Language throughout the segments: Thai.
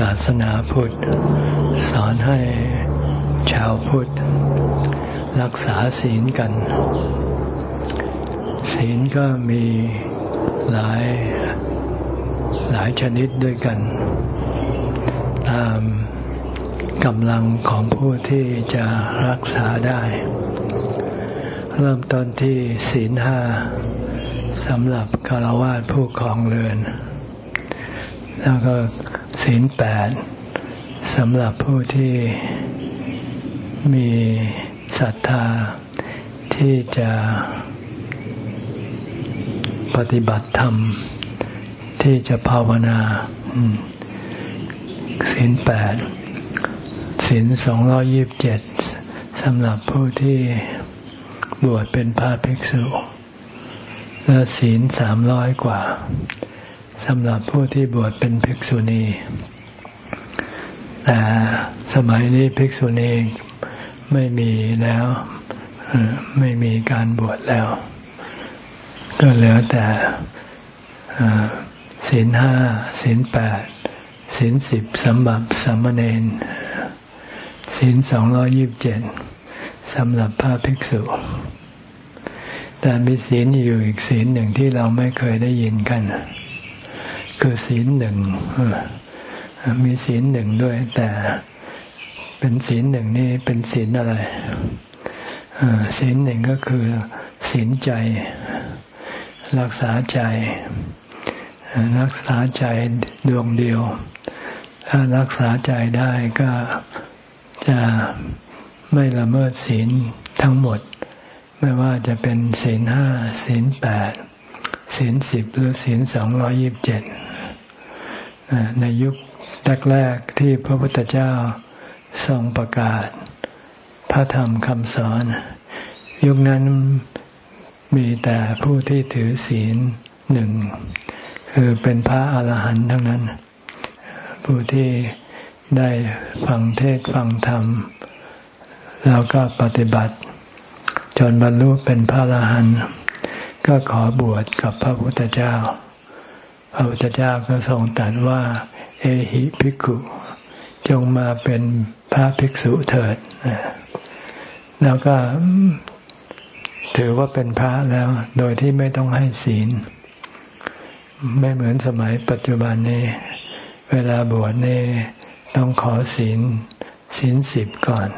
ศาสนาพุทธ สอนให้ชาวพุทธ รักษาศีลกัน ศีลก็มีหลายหลายชนิดด้วยกัน ตามกำลังของผู้ที่จะรักษาได้ เริ่มต้นที่ศีลห้าสำหรับคารวะผู้ครองเรือน แล้วก็ศีลแปดสำหรับผู้ที่มีศรัทธาที่จะปฏิบัติธรรม ที่จะภาวนาศีลแปดศีลสองร้อยิบเจ็ดสำหรับผู้ที่บวชเป็นพระภิกษุ และศีลสามร้อยกว่า สำหรับผู้ที่บวชเป็นภิกษุณี แต่สมัยนี้ภิกษุณีไม่มีแล้วไม่มีการบวชแล้ว ก็เหลือแต่ศีลห้าศีลแปดศีลสิบสำหรับสามเณรศีลสองร้อยิบเจ็ดสำหรับพระภิกษุ แต่มีศีลอยู่อีกศีลหนึ่งที่เราไม่เคยได้ยินกัน คือศีลหนึ่งมีศีลหนึ่งด้วย แต่เป็นศีลหนึ่งนี่เป็นศีลอะไรศีลหนึ่งก็คือศีลใจ รักษาใจ รักษาใจดวงเดียว ถ้ารักษาใจได้ก็จะไม่ละเมิดศีลทั้งหมด ไม่ว่าจะเป็นศีลห้าศีลแปดศีลสิบหรือศีลสองร้อยิบเจ็ด ในยุคแรกๆที่พระพุทธเจ้าทรงประกาศ พระธรรมคำสอน ยุคนั้นมีแต่ผู้ที่ถือศีลหนึ่ง คือเป็นพระอาหารหันต์ทั้งนั้น ผู้ที่ได้ฟังเทศฟังธรรม แล้วก็ปฏิบัติ จนบรรลุเป็นพระอรหันต์ก็ขอบวชกับพระพุทธเจ้า พระพุทธเจ้าก็ทรงตรัสว่า เอหิภิกขุ จงมาเป็นพระภิกษุเถิด แล้วก็ถือว่าเป็นพระแล้ว โดยที่ไม่ต้องให้ศีล ไม่เหมือนสมัยปัจจุบันนี้ เวลาบวชนี่ต้องขอศีลศีลสิบก่อน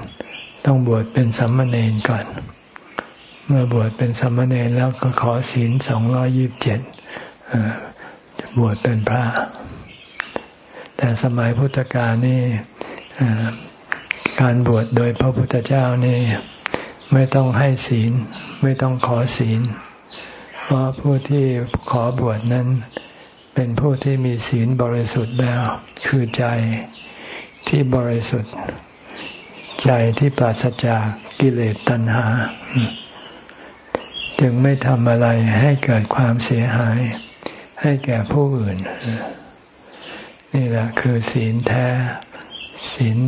ต้องบวชเป็นสัมมาเนนก่อน เมื่อบวชเป็นสัมมาเนนแล้วก็ขอศีลสองร้อยิบเจ็ด บวชเป็นพระ แต่สมัยพุทธกาลนี่การบวชโดยพระพุทธเจ้านี่ไม่ต้องให้ศีล ไม่ต้องขอศีล เพราะผู้ที่ขอบวชนั้น เป็นผู้ที่มีศีลบริสุทธิ์แล้ว คือใจที่บริสุทธิ์ ใจที่ปราศจากกิเลสตัณหา จึงไม่ทำอะไรให้เกิดความเสียหาย ให้แก่ผู้อื่น นี่แหละคือศีลแท้ ศีล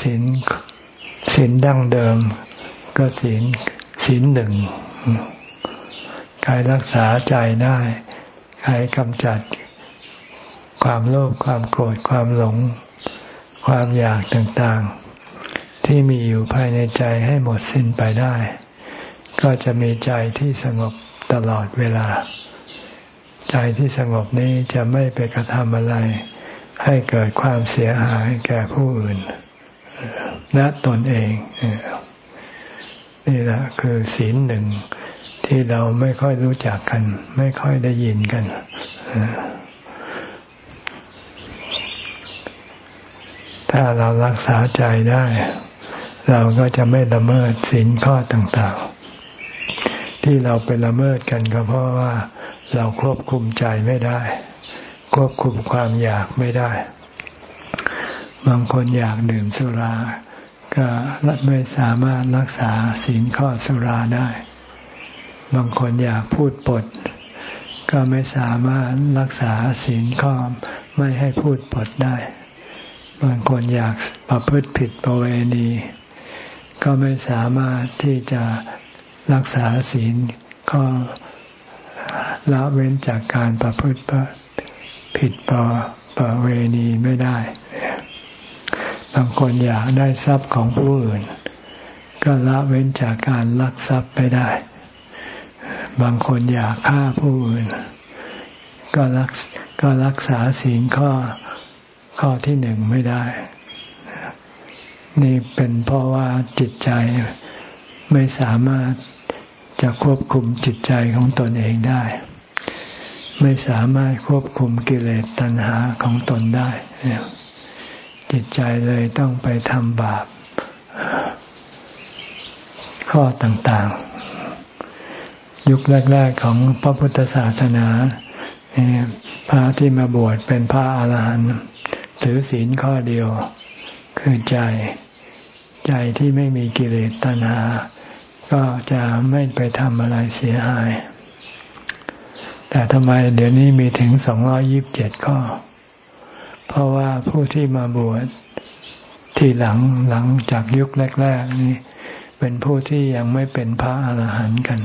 ศีลศีลดั้งเดิม ก็ศีลศีลหนึ่งใครรักษาใจได้ใครกำจัดความโลภความโกรธความหลง ความอยากต่างๆ ที่มีอยู่ภายในใจให้หมดสิ้นไปได้ ก็จะมีใจที่สงบตลอดเวลา ใจที่สงบนี้จะไม่ไปกระทำอะไร ให้เกิดความเสียหายแก่ผู้อื่นและตนเอง นี่แหละคือศีลหนึ่งที่เราไม่ค่อยรู้จักกัน ไม่ค่อยได้ยินกัน ถ้าเรารักษาใจได้ เราก็จะไม่ละเมิดศีลข้อต่างๆ ที่เราไปละเมิดกันก็เพราะว่าเราควบคุมใจไม่ได้ ควบคุมความอยากไม่ได้ บางคนอยากดื่มสุรา ก็ไม่สามารถรักษาศีลข้อสุราได้ บางคนอยากพูดปด ก็ไม่สามารถรักษาศีลข้อไม่ให้พูดปดได้ บางคนอยากประพฤติผิดประเวณี ก็ไม่สามารถที่จะ รักษาศีลข้อละเว้นจากการประพฤติผิดประประเวณีไม่ได้ บางคนอยากได้ทรัพย์ของผู้อื่น ก็ละเว้นจากการลักทรัพย์ไปได้ บางคนอยากฆ่าผู้อื่น ก็รักก็รักษาศีลข้อข้อที่หนึ่งไม่ได้ นี่เป็นเพราะว่าจิตใจไม่สามารถ จะควบคุมจิตใจของตนเองได้ ไม่สามารถควบคุมกิเลสตัณหาของตนได้ จิตใจเลยต้องไปทำบาป ข้อต่างๆ ยุคแรก ๆ ของพระพุทธศาสนาพระที่มาบวชเป็นพระอาหารหันต์ถือศีลข้อเดียว คือใจ ใจที่ไม่มีกิเลสตัณหา ก็จะไม่ไปทำอะไรเสียหาย แต่ทำไมเดี๋ยวนี้มีถึงสองรอยิบเจ็ดข้อ เพราะว่าผู้ที่มาบวชที่หลังหลังจากยุคแรก ๆ นี่เป็นผู้ที่ยังไม่เป็นพระอาหารหันต์กัน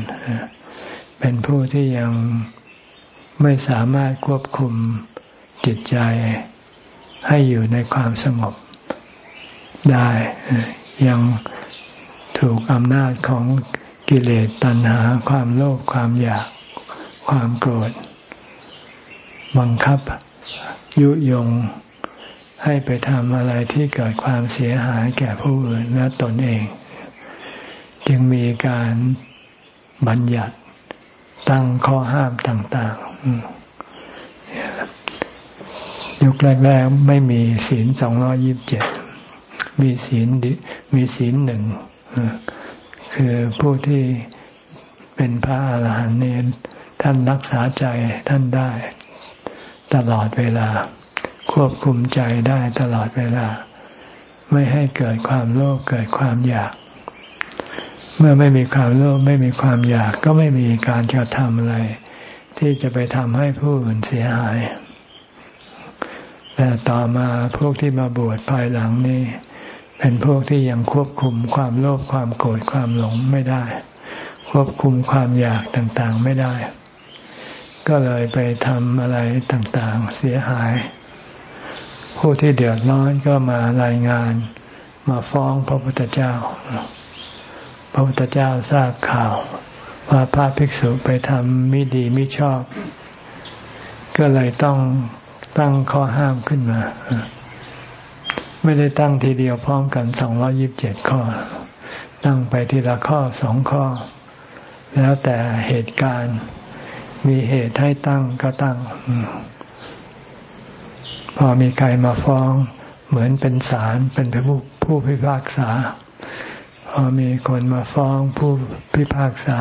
เป็นผู้ที่ยังไม่สามารถควบคุมจิตใจให้อยู่ในความสงบได้ยัง ถูกอำนาจของกิเลสตัณหาความโลภความอยากความโกรธ บังคับยุยงให้ไปทำอะไรที่เกิดความเสียหายแก่ผู้อื่นและตนเอง จึงมีการบัญญัติตั้งข้อห้ามต่างๆ ยุคแรกๆไม่มีศีลสองร้อยิบเจ็ดมีศีลมีศีลหนึ่ง คือผู้ที่เป็นพระอาหารหันต์เนี่ท่านรักษาใจท่านได้ ตลอดเวลา ควบคุมใจได้ตลอดเวลา ไม่ให้เกิดความโลภเกิดความอยาก เมื่อไม่มีความโลภไม่มีความอยาก ก็ไม่มีการกระทำอะไร ที่จะไปทำให้ผู้อื่นเสียหายแต่ต่อมาพวกที่มาบวชภายหลังนี้ เป็นพวกที่ยังควบคุมความโลภความโกรธความหลงไม่ได้ ควบคุมความอยากต่างๆไม่ได้ ก็เลยไปทำอะไรต่างๆ เสียหาย ผู้ที่เดือดร้อนก็มารายงาน มาฟ้องพระพุทธเจ้า พระพุทธเจ้าทราบข่าวว่าพระภิกษุไปทำมิดีมิชอบ ก็เลยต้องตั้งข้อห้ามขึ้นมา ไม่ได้ตั้งทีเดียวพร้อมกันสองร้อยิบเจ็ดข้อ ตั้งไปทีละข้อสองข้อ แล้วแต่เหตุการณ์มีเหตุให้ตั้งก็ตั้ง พอมีใครมาฟ้อง เหมือนเป็นศาลเป็นผู้ผู้พิพากษา พอมีคนมาฟ้องผู้พิพากษา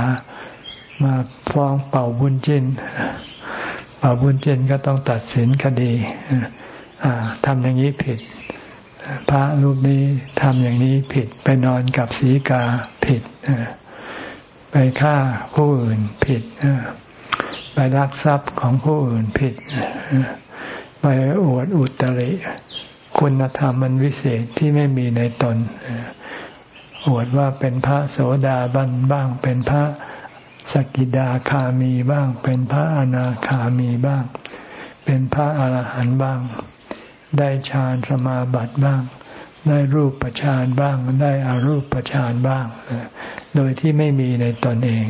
มาฟ้องเป่าบุญจินเป่าบุญจินก็ต้องตัดสินคดีทำอย่างนี้ผิด พระรูปนี้ทำอย่างนี้ผิดไปนอนกับศีกาผิดไปฆ่าผู้อื่นผิดไปรักทรัพย์ของผู้อื่นผิดไปอวดอุตริ คุณธรรมมันวิเศษที่ไม่มีในตนอวดว่าเป็นพระโสดาบันบ้างเป็นพระสกิดาคามีบ้าง เป็นพระอนาคามีบ้าง เป็นพระอรหันต์บ้าง ได้ฌานสมาบัติบ้าง ได้รูปประชานบ้าง ได้อารูปประชานบ้าง โดยที่ไม่มีในตนเอง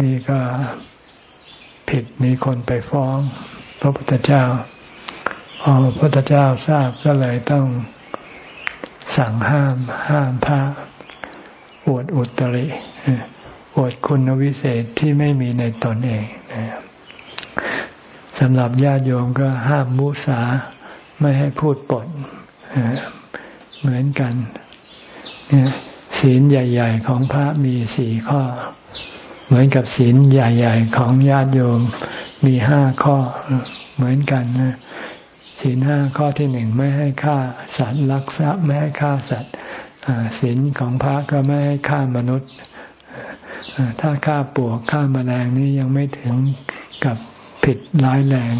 นี่ก็ผิดมีคนไปฟ้อง พระพุทธเจ้าพอพระพุทธเจ้าทราบก็เลยต้องสั่งห้ามห้ามพระอวดอุตริอวดคุณวิเศษที่ไม่มีในตนเอง สำหรับญาติโยมก็ห้ามมุสาไม่ให้พูดปดเหมือนกันเนี่ยศีลใหญ่ ๆ ของพระมีสี่ข้อ เหมือนกับศีลใหญ่ ๆ ของญาติโยมมีห้าข้อเหมือนกันนะศีลห้าข้อที่หนึ่งไม่ให้ฆ่าสัตว์ลักทรัพย์ไม่ให้ฆ่าสัตว์ศีลของพระก็ไม่ให้ฆ่ามนุษย์ถ้าฆ่าปวกฆ่าแมลงนี่ยังไม่ถึงกับ ผิดร้ายแรง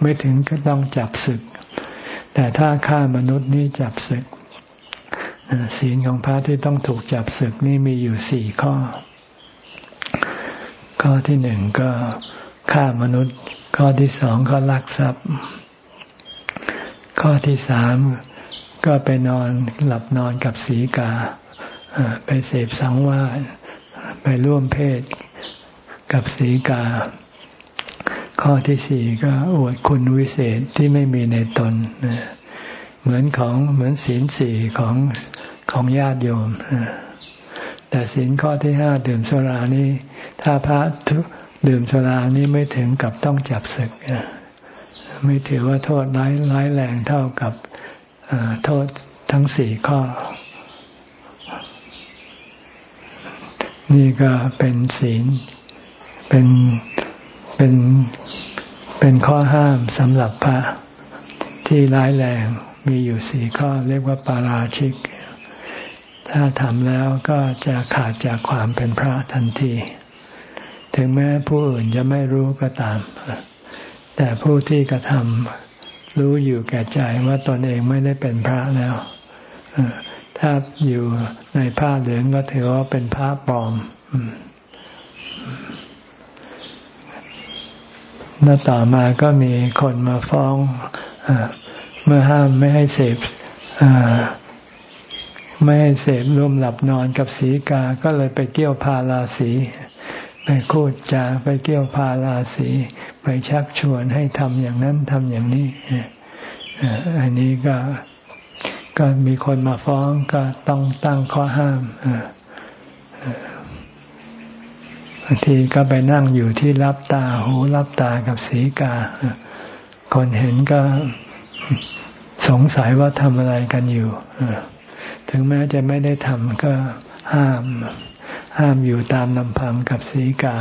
ไม่ถึงก็ต้องจับศึก แต่ถ้าฆ่ามนุษย์นี่จับศึกศีลของพระที่ต้องถูกจับศึกนี่มีอยู่สี่ข้อ ข้อที่หนึ่งก็ฆ่ามนุษย์ ข้อที่สองก็ลักทรัพย์ ข้อที่สามก็ไปนอนหลับนอนกับสีกา ไปเสพสังวาสไปร่วมเพศกับสีกา ข้อที่สี่ก็อวดคุณวิเศษที่ไม่มีในตน เหมือนของเหมือนศีลสี่ของของญาติโยม แต่ศีลข้อที่ห้าดื่มสุรานี้ ถ้าพระดื่มสุรานี้ไม่ถึงกับต้องจับศึก ไม่ถือว่าโทษร้ายร้ายแรงเท่ากับโทษทั้งสี่ข้อ นี่ก็เป็นศีลเป็น เป็นเป็นข้อห้ามสำหรับพระที่ร้ายแรงมีอยู่สี่ข้อเรียกว่าปาราชิก ถ้าทำแล้วก็จะขาดจากความเป็นพระทันที ถึงแม้ผู้อื่นจะไม่รู้ก็ตาม แต่ผู้ที่กระทำรู้อยู่แก่ใจว่าตนเองไม่ได้เป็นพระแล้ว ถ้าอยู่ในผ้าเหลืองก็ถือว่าเป็นพระปลอม แล้วต่อมาก็มีคนมาฟ้องเมื่อห้ามไม่ให้เสพไม่ให้เสพร่วมหลับนอนกับสีกา ก็เลยไปเกี่ยวพาราสีไปคูดจาไปเกี่ยวพาราสีไปชักชวนให้ทำอย่างนั้นทำอย่างนี้อันนี้ก็ก็มีคนมาฟ้องก็ต้องตั้งข้อห้าม บางทีก็ไปนั่งอยู่ที่รับตาหูรับตากับสีกา คนเห็นก็สงสัยว่าทำอะไรกันอยู่ถึงแม้จะไม่ได้ทำก็ห้าม ห้ามอยู่ตามลำพังกับสีกา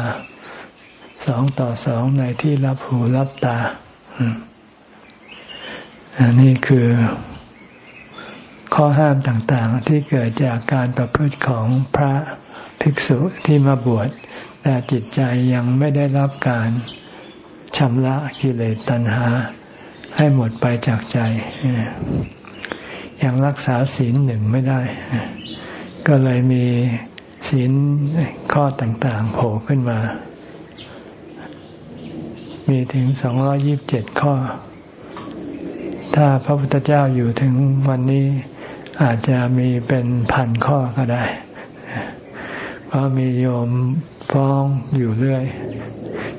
สองต่อสองในที่รับหูรับตาอันนี้คือข้อห้ามต่างๆ ที่เกิดจากการประพฤติของพระภิกษุที่มาบวช แต่จิตใจยังไม่ได้รับการชำระกิเลสตัณหา ให้หมดไปจากใจ ยังรักษาศีลหนึ่งไม่ได้ ก็เลยมีศีลข้อต่างๆโผล่ขึ้นมา มีถึงสองยิบเจ็ดข้อ ถ้าพระพุทธเจ้าอยู่ถึงวันนี้อาจจะมีเป็นพันข้อก็ได้ เพราะมีโยมฟ้องอยู่เรื่อย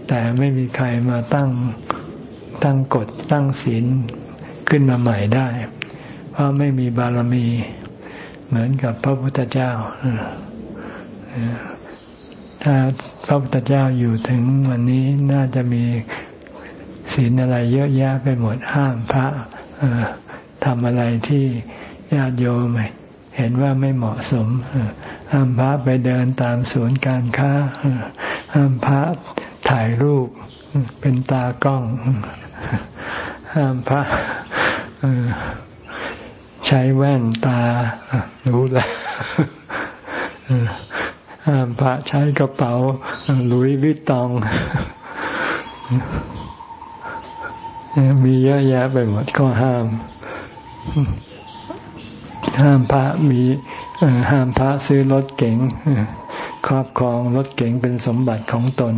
แต่ไม่มีใครมาตั้งตั้งกฎตั้งศีลขึ้นมาใหม่ได้ เพราะไม่มีบารมี เหมือนกับพระพุทธเจ้า ถ้าพระพุทธเจ้าอยู่ถึงวันนี้น่าจะมีศีลอะไรเยอะแยะไปหมดห้ามพระทำอะไรที่ญาติโยมเห็นว่าไม่เหมาะสม ห้ามพระไปเดินตามสวนการค้า ห้ามพระถ่ายรูป เป็นตากล้อง ห้ามพระใช้แว่นตา รู้แล้วห้ามพระใช้กระเป๋าลุยวิตตอง มีเยอะแยะไปหมดก็ห้าม ห้ามพระมี ห้ามพระซื้อรถเก๋งครอบครองรถเก๋งเป็นสมบัติของตน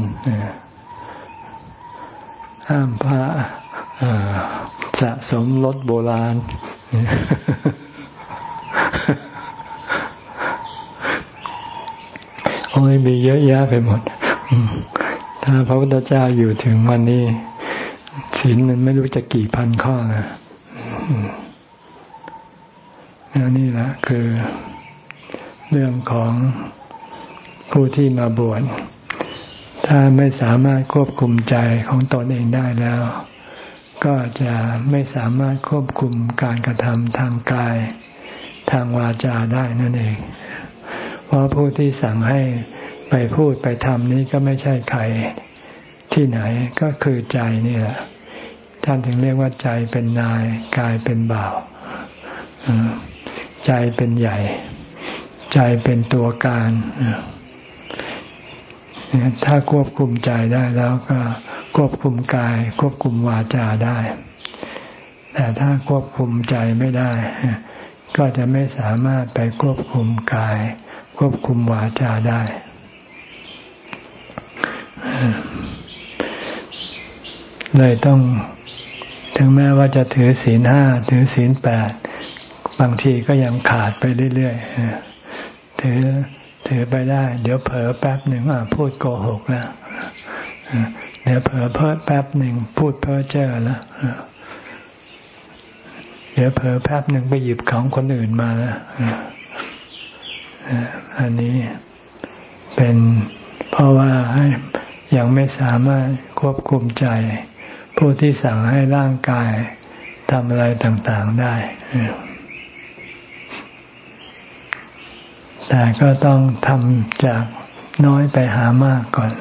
ห้ามพระสะสมรถโบราณ โอ้ยมีเยอะแยะไปหมด ถ้าพระพุทธเจ้าอยู่ถึงวันนี้ศีลมันไม่รู้จะกี่พันข้อนะนี่แหละคือ เรื่องของผู้ที่มาบวชถ้าไม่สามารถควบคุมใจของตนเองได้แล้ว ก็จะไม่สามารถควบคุมการกระทำทางกาย ทางวาจาได้นั่นเอง เพราะผู้ที่สั่งให้ไปพูดไปทำนี้ก็ไม่ใช่ใครที่ไหนก็คือใจนี่แหละท่านถึงเรียกว่าใจเป็นนายกายเป็นบ่าวใจเป็นใหญ่ ใจเป็นตัวการ ถ้าควบคุมใจได้แล้วก็ควบคุมกาย ควบคุมวาจาได้ แต่ถ้าควบคุมใจไม่ได้ ก็จะไม่สามารถไปควบคุมกาย ควบคุมวาจาได้เลยต้อง ถึงแม้ว่าจะถือศีลห้าถือศีลแปดบางทีก็ยังขาดไปเรื่อยๆ ถือถือไปได้ เดี๋ยวเผลอแป๊บหนึ่งพูดโกหกแล้วเดี๋ยวเผลอเพ้อแป๊บหนึ่งพูดเพ้อเจ้อแล้วเดี๋ยวเผลอแป๊บหนึ่งไปหยิบของคนอื่นมาแล้วอันนี้เป็นเพราะว่ายังไม่สามารถควบคุมใจ ผู้ที่สั่งให้ร่างกายทำอะไรต่างๆได้ แต่ก็ต้องทำจากน้อยไปหามากก่อน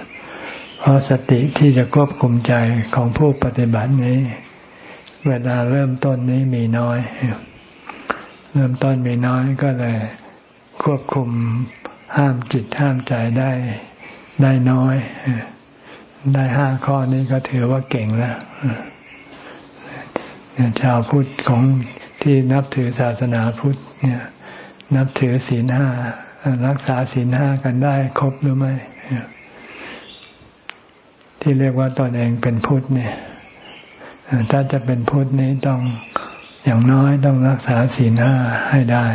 เพราะสติที่จะควบคุมใจของผู้ปฏิบัตินี้ เวลาเริ่มต้นนี้มีน้อย เริ่มต้นมีน้อยก็เลย ควบคุมห้ามจิตห้ามใจได้ได้น้อย ได้ห้าข้อนี้ก็ถือว่าเก่งแล้วชาวพุทธของที่นับถือศาสนาพุทธเนี่ย นับถือศีลห้ารักษาศีลห้ากันได้ครบหรือไม่ที่เรียกว่าตนเองเป็นพุทธเนี่ยถ้าจะเป็นพุทธนี้ต้องอย่างน้อยต้องรักษาศีลห้าให้ได้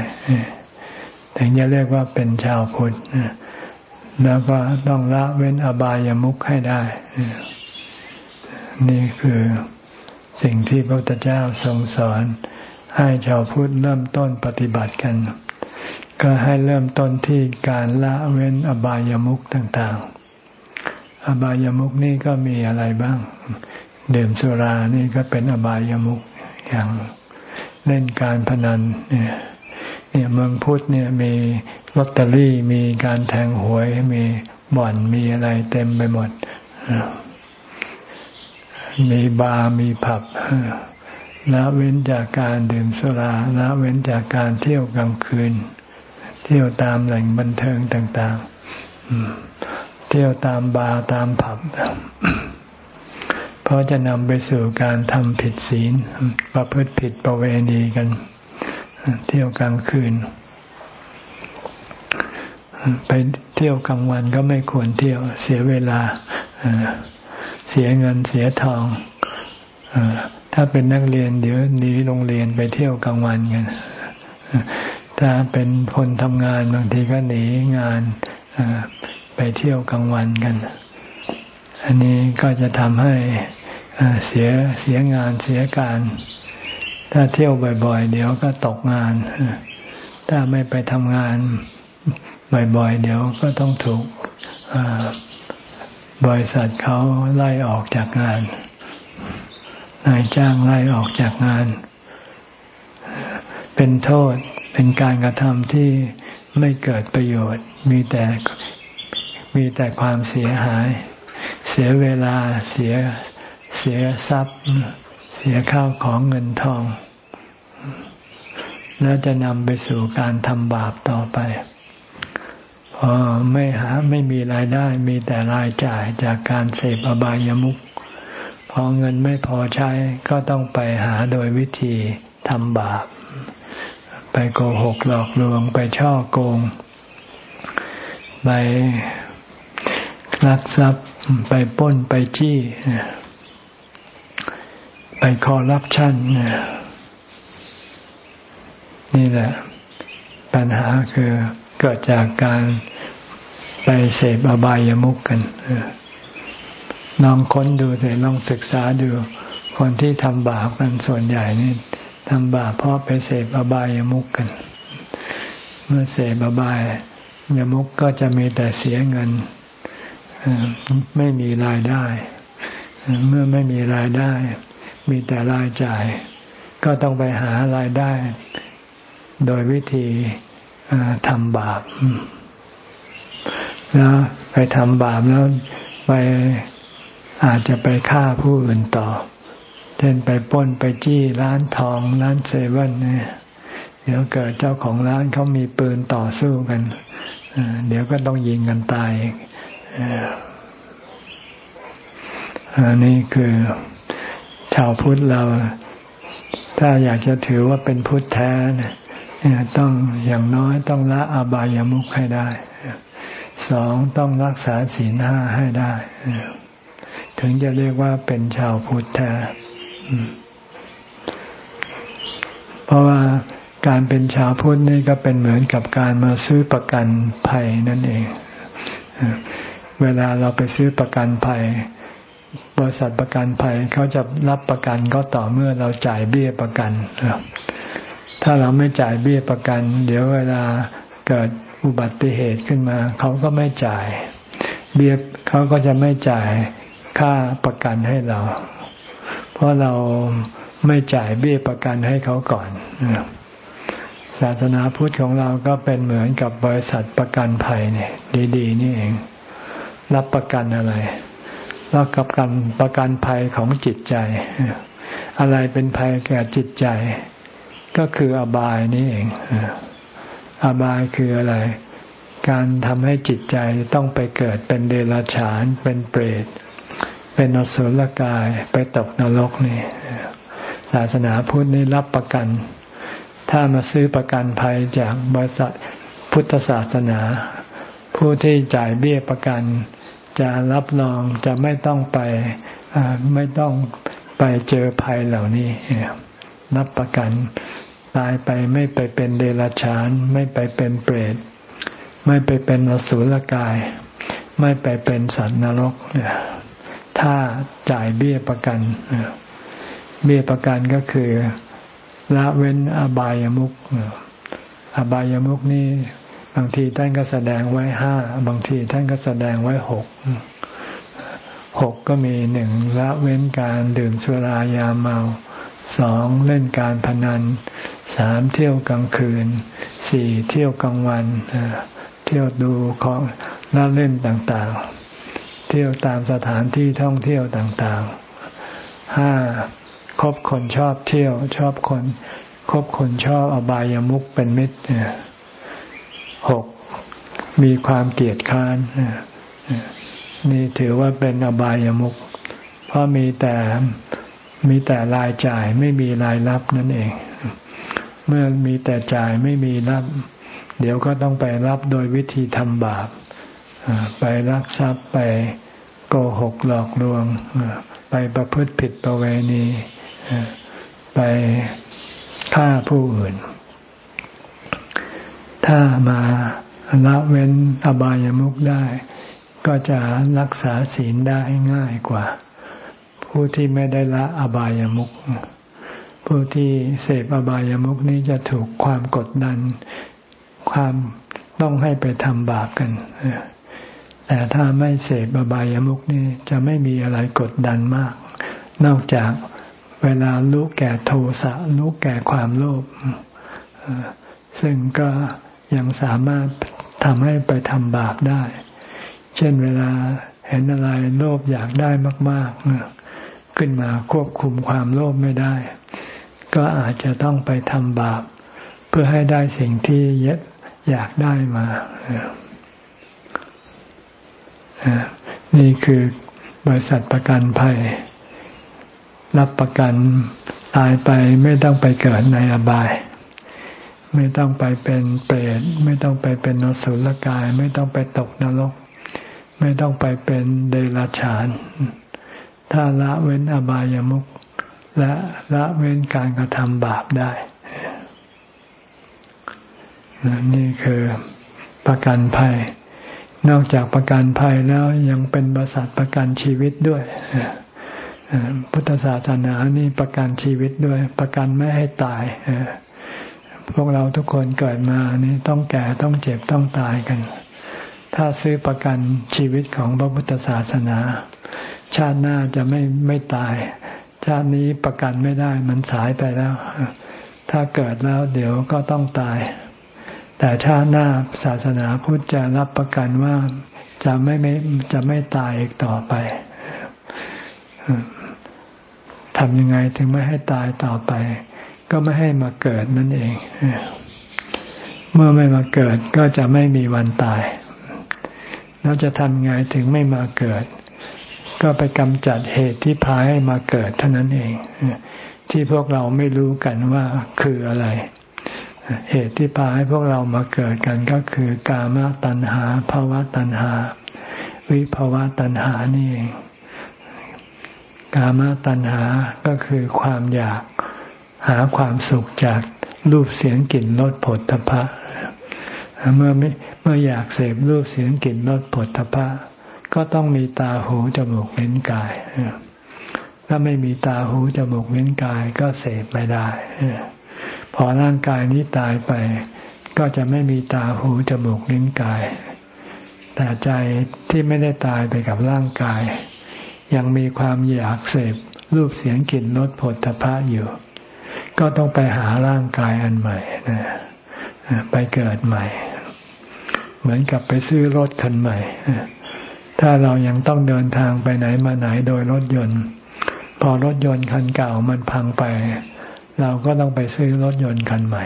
ถึงจะเรียกว่าเป็นชาวพุทธแล้วก็ต้องละเว้นอบายามุขให้ได้ นี่คือสิ่งที่พระพุทธเจ้าทรงสอนให้ชาวพุทธเริ่มต้นปฏิบัติกัน ก็ให้เริ่มต้นที่การละเว้นอบายามุขต่างๆ อบายามุขนี่ก็มีอะไรบ้าง ดื่มสุรานี่ก็เป็นอบายามุขอย่างเล่นการพนันเนี่ยเนี่ยเมืองพุทธเนี่ยมีลอตเตอรี่มีการแทงหวย มีบ่อนมีอะไรเต็มไปหมด มีบาร์มีผับละเว้นจากการดื่มสุราละเว้นจากการเที่ยวกลางคืน เที่ยวตามแหล่งบันเทิงต่างๆ เที่ยวตามบาร์ตามผับ เพราะจะนำไปสู่การทำผิดศีล ประพฤติผิดประเวณีกัน เที่ยวกลางคืน ไปเที่ยวกลางวันก็ไม่ควรเที่ยวเสียเวลา เสียเงินเสียทองถ้าเป็นนักเรียนเดี๋ยวหนีโรงเรียนไปเที่ยวกลางวันกัน ถ้าเป็นคนทำงานบางทีก็หนีงานไปเที่ยวกลางวันกัน อันนี้ก็จะทำให้เสียเสียงานเสียการ ถ้าเที่ยวบ่อยๆ เดี๋ยวก็ตกงาน ถ้าไม่ไปทำงานบ่อยๆ เดี๋ยวก็ต้องถูกบริษัทเขาไล่ออกจากงาน นายจ้างไล่ออกจากงาน เป็นโทษ เป็นการกระทำที่ไม่เกิดประโยชน์ มีแต่มีแต่ความเสียหาย เสียเวลาเสียเสียทรัพย์ เสียข้าวของเงินทอง แล้วจะนำไปสู่การทำบาปต่อไปพอไม่หาไม่มีรายได้มีแต่รายจ่ายจากการเสพอบายามุขพอเงินไม่พอใช้ก็ต้องไปหาโดยวิธีทำบาป ไปโกหกหลอกลวงไปช่อโกง ไปลักทรัพย์ ไปป้นไปจี้ ไปคอร์รัปชันนี่แหละ ปัญหาคือเกิดจากการไปเสพอบายามุกกันลองค้นดูสิลองศึกษาดู คนที่ทำบาปกันส่วนใหญ่นี่ ทำบาปเพราะไปเสพอบายามุกกัน เมื่อเสพอบายยามุกก็จะมีแต่เสียเงินไม่มีรายได้ เมื่อไม่มีรายได้ มีแต่รายจ่าย ก็ต้องไปหารายได้ โดยวิธีทำบาปแล้วไปทำบาปแล้วไปอาจจะไปฆ่าผู้อื่นต่อ เช่นไปป้นไปจี้ร้านทองร้านเซเว่นเนี่ยเดี๋ยวเกิดเจ้าของร้านเขามีปืนต่อสู้กันเดี๋ยวก็ต้องยิงกันตายอันนี้คือชาวพุทธเรา ถ้าอยากจะถือว่าเป็นพุทธแท้ต้องอย่างน้อยต้องละอบายามุขให้ได้สองต้องรักษาศีลห้าให้ได้ ถึงจะเรียกว่าเป็นชาวพุทธแท้ เพราะว่าการเป็นชาวพุทธนี่ก็เป็นเหมือนกับการมาซื้อประกันภัยนั่นเอง เวลาเราไปซื้อประกันภัย บริษัทประกันภัยเขาจะรับประกันก็ต่อเมื่อเราจ่ายเบี้ยประกันถ้าเราไม่จ่ายเบี้ยประกัน เดี๋ยวเวลาเกิดอุบัติเหตุขึ้นมา เขาก็ไม่จ่าย เบี้ยเขาก็จะไม่จ่ายค่าประกันให้เรา เพราะเราไม่จ่ายเบี้ยประกันให้เขาก่อนศาสนาพุทธของเราก็เป็นเหมือนกับบริษัทประกันภัยเนี่ย ดี ๆ นี่เอง รับประกันอะไรรับกับกันประกันภัยของจิตใจ อะไรเป็นภัยแก่จิตใจ ก็คืออบายนี่เองอบายคืออะไร การทำให้จิตใจต้องไปเกิดเป็นเดรัจฉานเป็นเปรต เป็นอสุรกายไปตกนรกนี่ศาสนาพุทธนี่รับประกัน ถ้ามาซื้อประกันภัยจากบริษัทพุทธศาสนา ผู้ที่จ่ายเบี้ยประกัน จะรับรองจะไม่ต้องไปไม่ต้องไปเจอภัยเหล่านี้รับประกันตายไปไม่ไปเป็นเดรัจฉาน ไม่ไปเป็นเปรต ไม่ไปเป็นอสุรกาย ไม่ไปเป็นสัตว์นรก ถ้าจ่ายเบี้ยประกัน เบี้ยประกันก็คือละเว้นอบายามุขอบายามุขนี่บางทีท่านก็แสดงไว้ห้าบางทีท่านก็แสดงไว้หกหกก็มีหนึ่งละเว้นการดื่มสุรายาเมาสองเล่นการพนันสามเที่ยวกลางคืนสี่เที่ยวกลางวันเที่ยวดูของน่าเล่นต่างๆ เที่ยวตามสถานที่ท่องเที่ยวต่างๆห้าคบคนชอบเที่ยว ชอบคนคบคนชอบอบายามุขเป็นมิตรหกมีความเกลียดค้านนี่ถือว่าเป็นอบายามุขเพราะมีแต่มีแต่รายจ่ายไม่มีรายรับนั่นเอง เมื่อมีแต่จ่ายไม่มีรับ เดี๋ยวก็ต้องไปรับโดยวิธีทำบาป ไปรักทรัพย์ไปโกหกหลอกลวง ไปประพฤติผิดประเวณี ไปฆ่าผู้อื่น ถ้ามาละเว้นอบายามุขได้ ก็จะรักษาศีลได้ง่ายกว่า ผู้ที่ไม่ได้ละอบายามุขผู้ที่เสพอบายามุขนี้จะถูกความกดดัน ความต้องให้ไปทำบาปกัน แต่ถ้าไม่เสพอบายามุขนี้จะไม่มีอะไรกดดันมาก นอกจากเวลารู้แก่โทสะรู้แก่ความโลภซึ่งก็ยังสามารถทำให้ไปทำบาปได้ เช่นเวลาเห็นอะไรโลภอยากได้มากๆ ขึ้นมาควบคุมความโลภไม่ได้ ก็อาจจะต้องไปทำบาป เพื่อให้ได้สิ่งที่อยากได้มา นี่คือบริษัทประกันภัย รับประกันตายไปไม่ต้องไปเกิดในอบาย ไม่ต้องไปเป็นเปรตไม่ต้องไปเป็นนสุลกาย ไม่ต้องไปตกนรก ไม่ต้องไปเป็นเดรัจฉาน ถ้าละเว้นอบายามุขและละเว้นการกระทำบาปได้ นี่คือประกันภัย นอกจากประกันภัยแล้วยังเป็นบริษัทประกันชีวิตด้วยพุทธศาสนานี่ประกันชีวิตด้วย ประกันไม่ให้ตายพวกเราทุกคนเกิดมานี่ต้องแก่ต้องเจ็บต้องตายกัน ถ้าซื้อประกันชีวิตของพระพุทธศาสนา ชาติหน้าจะไม่ไม่ตาย ชาตินี้ประกันไม่ได้มันสายไปแล้ว ถ้าเกิดแล้วเดี๋ยวก็ต้องตาย แต่ชาติหน้าศาสนาพุทธจะรับประกันว่าจะไม่ไม่จะไม่ตายอีกต่อไปทำยังไงถึงไม่ให้ตายต่อไป ก็ไม่ให้มาเกิดนั่นเอง เมื่อไม่มาเกิดก็จะไม่มีวันตาย แล้วจะทำยังไงถึงไม่มาเกิด ก็ไปกำจัดเหตุที่พาให้มาเกิดเท่านั้นเองที่พวกเราไม่รู้กันว่าคืออะไร เหตุที่พาให้พวกเรามาเกิดกันก็คือกามตัณหาภาวะตัณหา วิภาวะตัณหานี่เองกามตัณหาก็คือความอยากหาความสุขจากรูปเสียงกลิ่นรสผลทพะเมื่อไม่เมื่ออยากเสพรูปเสียงกลิ่นรสผลทพะ ก็ต้องมีตาหูจมูกลิ้นกาย ถ้าไม่มีตาหูจมูกลิ้นกายก็เสพไม่ได้ อร่างกายนี้ตายไป ก็จะไม่มีตาหูจมูกลิ้นกาย แต่ใจที่ไม่ได้ตายไปกับร่างกาย ยังมีความอยากเสพรูปเสียงกลิ่นรสผลทพะอยู่ ก็ต้องไปหาร่างกายอันใหม่นะไปเกิดใหม่ เหมือนกับไปซื้อรถคันใหม่ ถ้าเรายังต้องเดินทางไปไหนมาไหนโดยรถยนต์ พอรถยนต์คันเก่ามันพังไป เราก็ต้องไปซื้อรถยนต์คันใหม่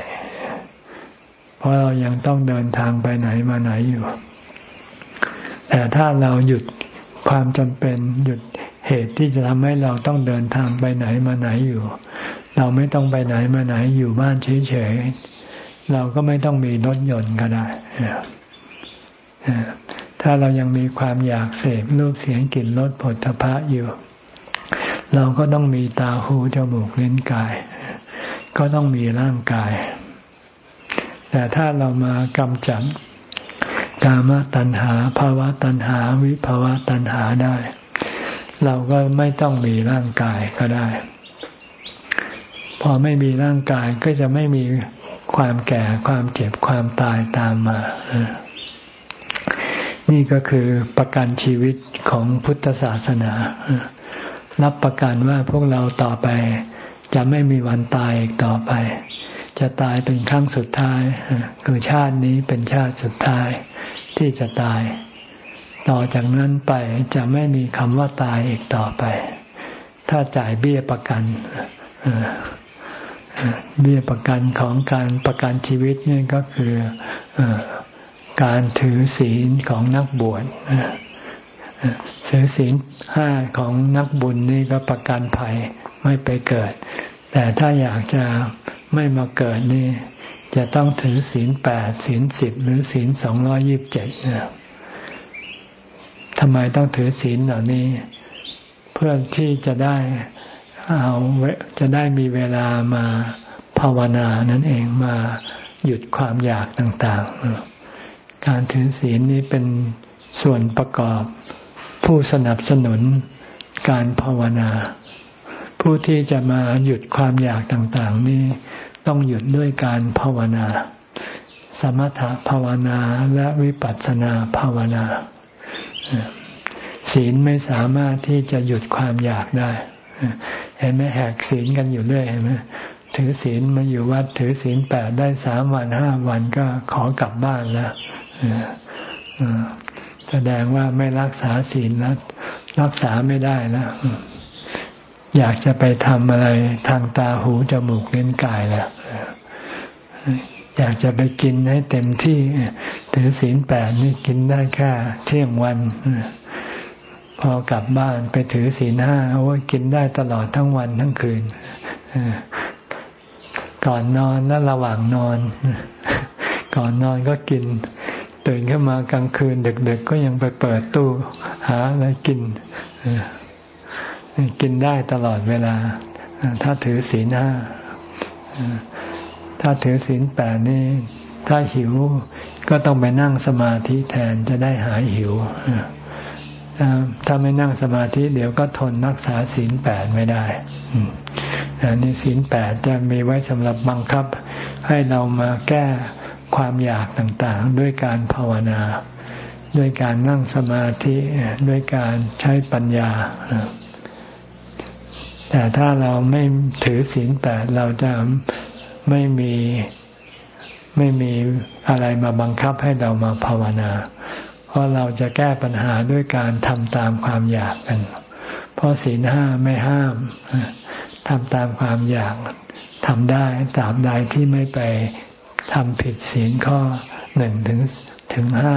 เพราะเรายังต้องเดินทางไปไหนมาไหนอยู่ แต่ถ้าเราหยุดความจำเป็นหยุดเหตุที่จะทำให้เราต้องเดินทางไปไหนมาไหนอยู่ เราไม่ต้องไปไหนมาไหนอยู่บ้านเฉยๆเราก็ไม่ต้องมีรถยนต์ก็ได้ถ้าเรายังมีความอยากเสพรูปเสียงกลิ่นรสผลทพะอยู่ เราก็ต้องมีตาหูจมูกลิ้นกาย ก็ต้องมีร่างกาย แต่ถ้าเรามากำจัดกามตัณหาภาวะตัณหา วิภาวะตัณหาได้ เราก็ไม่ต้องมีร่างกายก็ได้ พอไม่มีร่างกายก็จะไม่มีความแก่ความเจ็บความตายตามมา นี่ก็คือประกันชีวิตของพุทธศาสนา รับประกันว่าพวกเราต่อไป จะไม่มีวันตายอีกต่อไป จะตายเป็นครั้งสุดท้าย คือชาตินี้เป็นชาติสุดท้ายที่จะตาย ต่อจากนั้นไปจะไม่มีคำว่าตายอีกต่อไป ถ้าจ่ายเบี้ยประกันเบี้ยประกันของการประกันชีวิตนี่ก็คือการถือศีลของนักบวชถือศีลห้าของนักบุญนี่ก็ประกันภัย ไม่ไปเกิด แต่ถ้าอยากจะไม่มาเกิดนี่ จะต้องถือศีลแปดศีลสิบหรือศีลสองร้อยิบเจ็ดทำไมต้องถือศีลเหล่านี้ เพื่อที่จะได้เอาจะได้มีเวลามาภาวนานั่นเองมาหยุดความอยากต่างๆ การถือศีลนี้เป็นส่วนประกอบผู้สนับสนุนการภาวนา ผู้ที่จะมาหยุดความอยากต่างๆ นี้ต้องหยุดด้วยการภาวนา สมถภาวนาและวิปัสสนาภาวนาศีลไม่สามารถที่จะหยุดความอยากได้ เห็นไหมแหกศีลกันอยู่เรื่อยเห็นไหมถือศีลมาอยู่วัดถือศีลแปดได้สามวันห้าวันก็ขอกลับบ้านแล้วแสดงว่าไม่รักษาศีลแล้วรักษาไม่ได้แล้ว อยากจะไปทำอะไรทางตาหูจมูกเล่นกายแล้วอยากจะไปกินให้เต็มที่ถือศีลแปดนี่กินได้แค่เที่ยงวัน พอกลับบ้านไปถือศีลห้าโอ้ยกินได้ตลอดทั้งวันทั้งคืนก่อนนอนและระหว่างนอน ก่อนนอนก็กิน ตื่นขึ้นมากลางคืนดึกๆก็ยังไปเปิดตู้ หาอะไรกิน กินได้ตลอดเวลา ถ้าถือศีลห้า ถ้าถือศีลแปดนี่ ถ้าหิวก็ต้องไปนั่งสมาธิแทนจะได้หายหิว ถ้าไม่นั่งสมาธิเดี๋ยวก็ทนรักษาศีลแปดไม่ได้อันนี้ศีลแปดจะมีไว้สำหรับบังคับ ให้เรามาแก้ความอยากต่างๆ ด้วยการภาวนา ด้วยการนั่งสมาธิ ด้วยการใช้ปัญญา แต่ถ้าเราไม่ถือศีลแปดเราจะไม่มีไม่มีอะไรมาบังคับให้เรามาภาวนา เพราะเราจะแก้ปัญหาด้วยการทำตามความอยากกัน เพราะศีลห้าไม่ห้ามทำตามความอยากทำได้ตาบใดที่ไม่ไปทำผิดศีลข้อหนึ่งถึงถึงห้า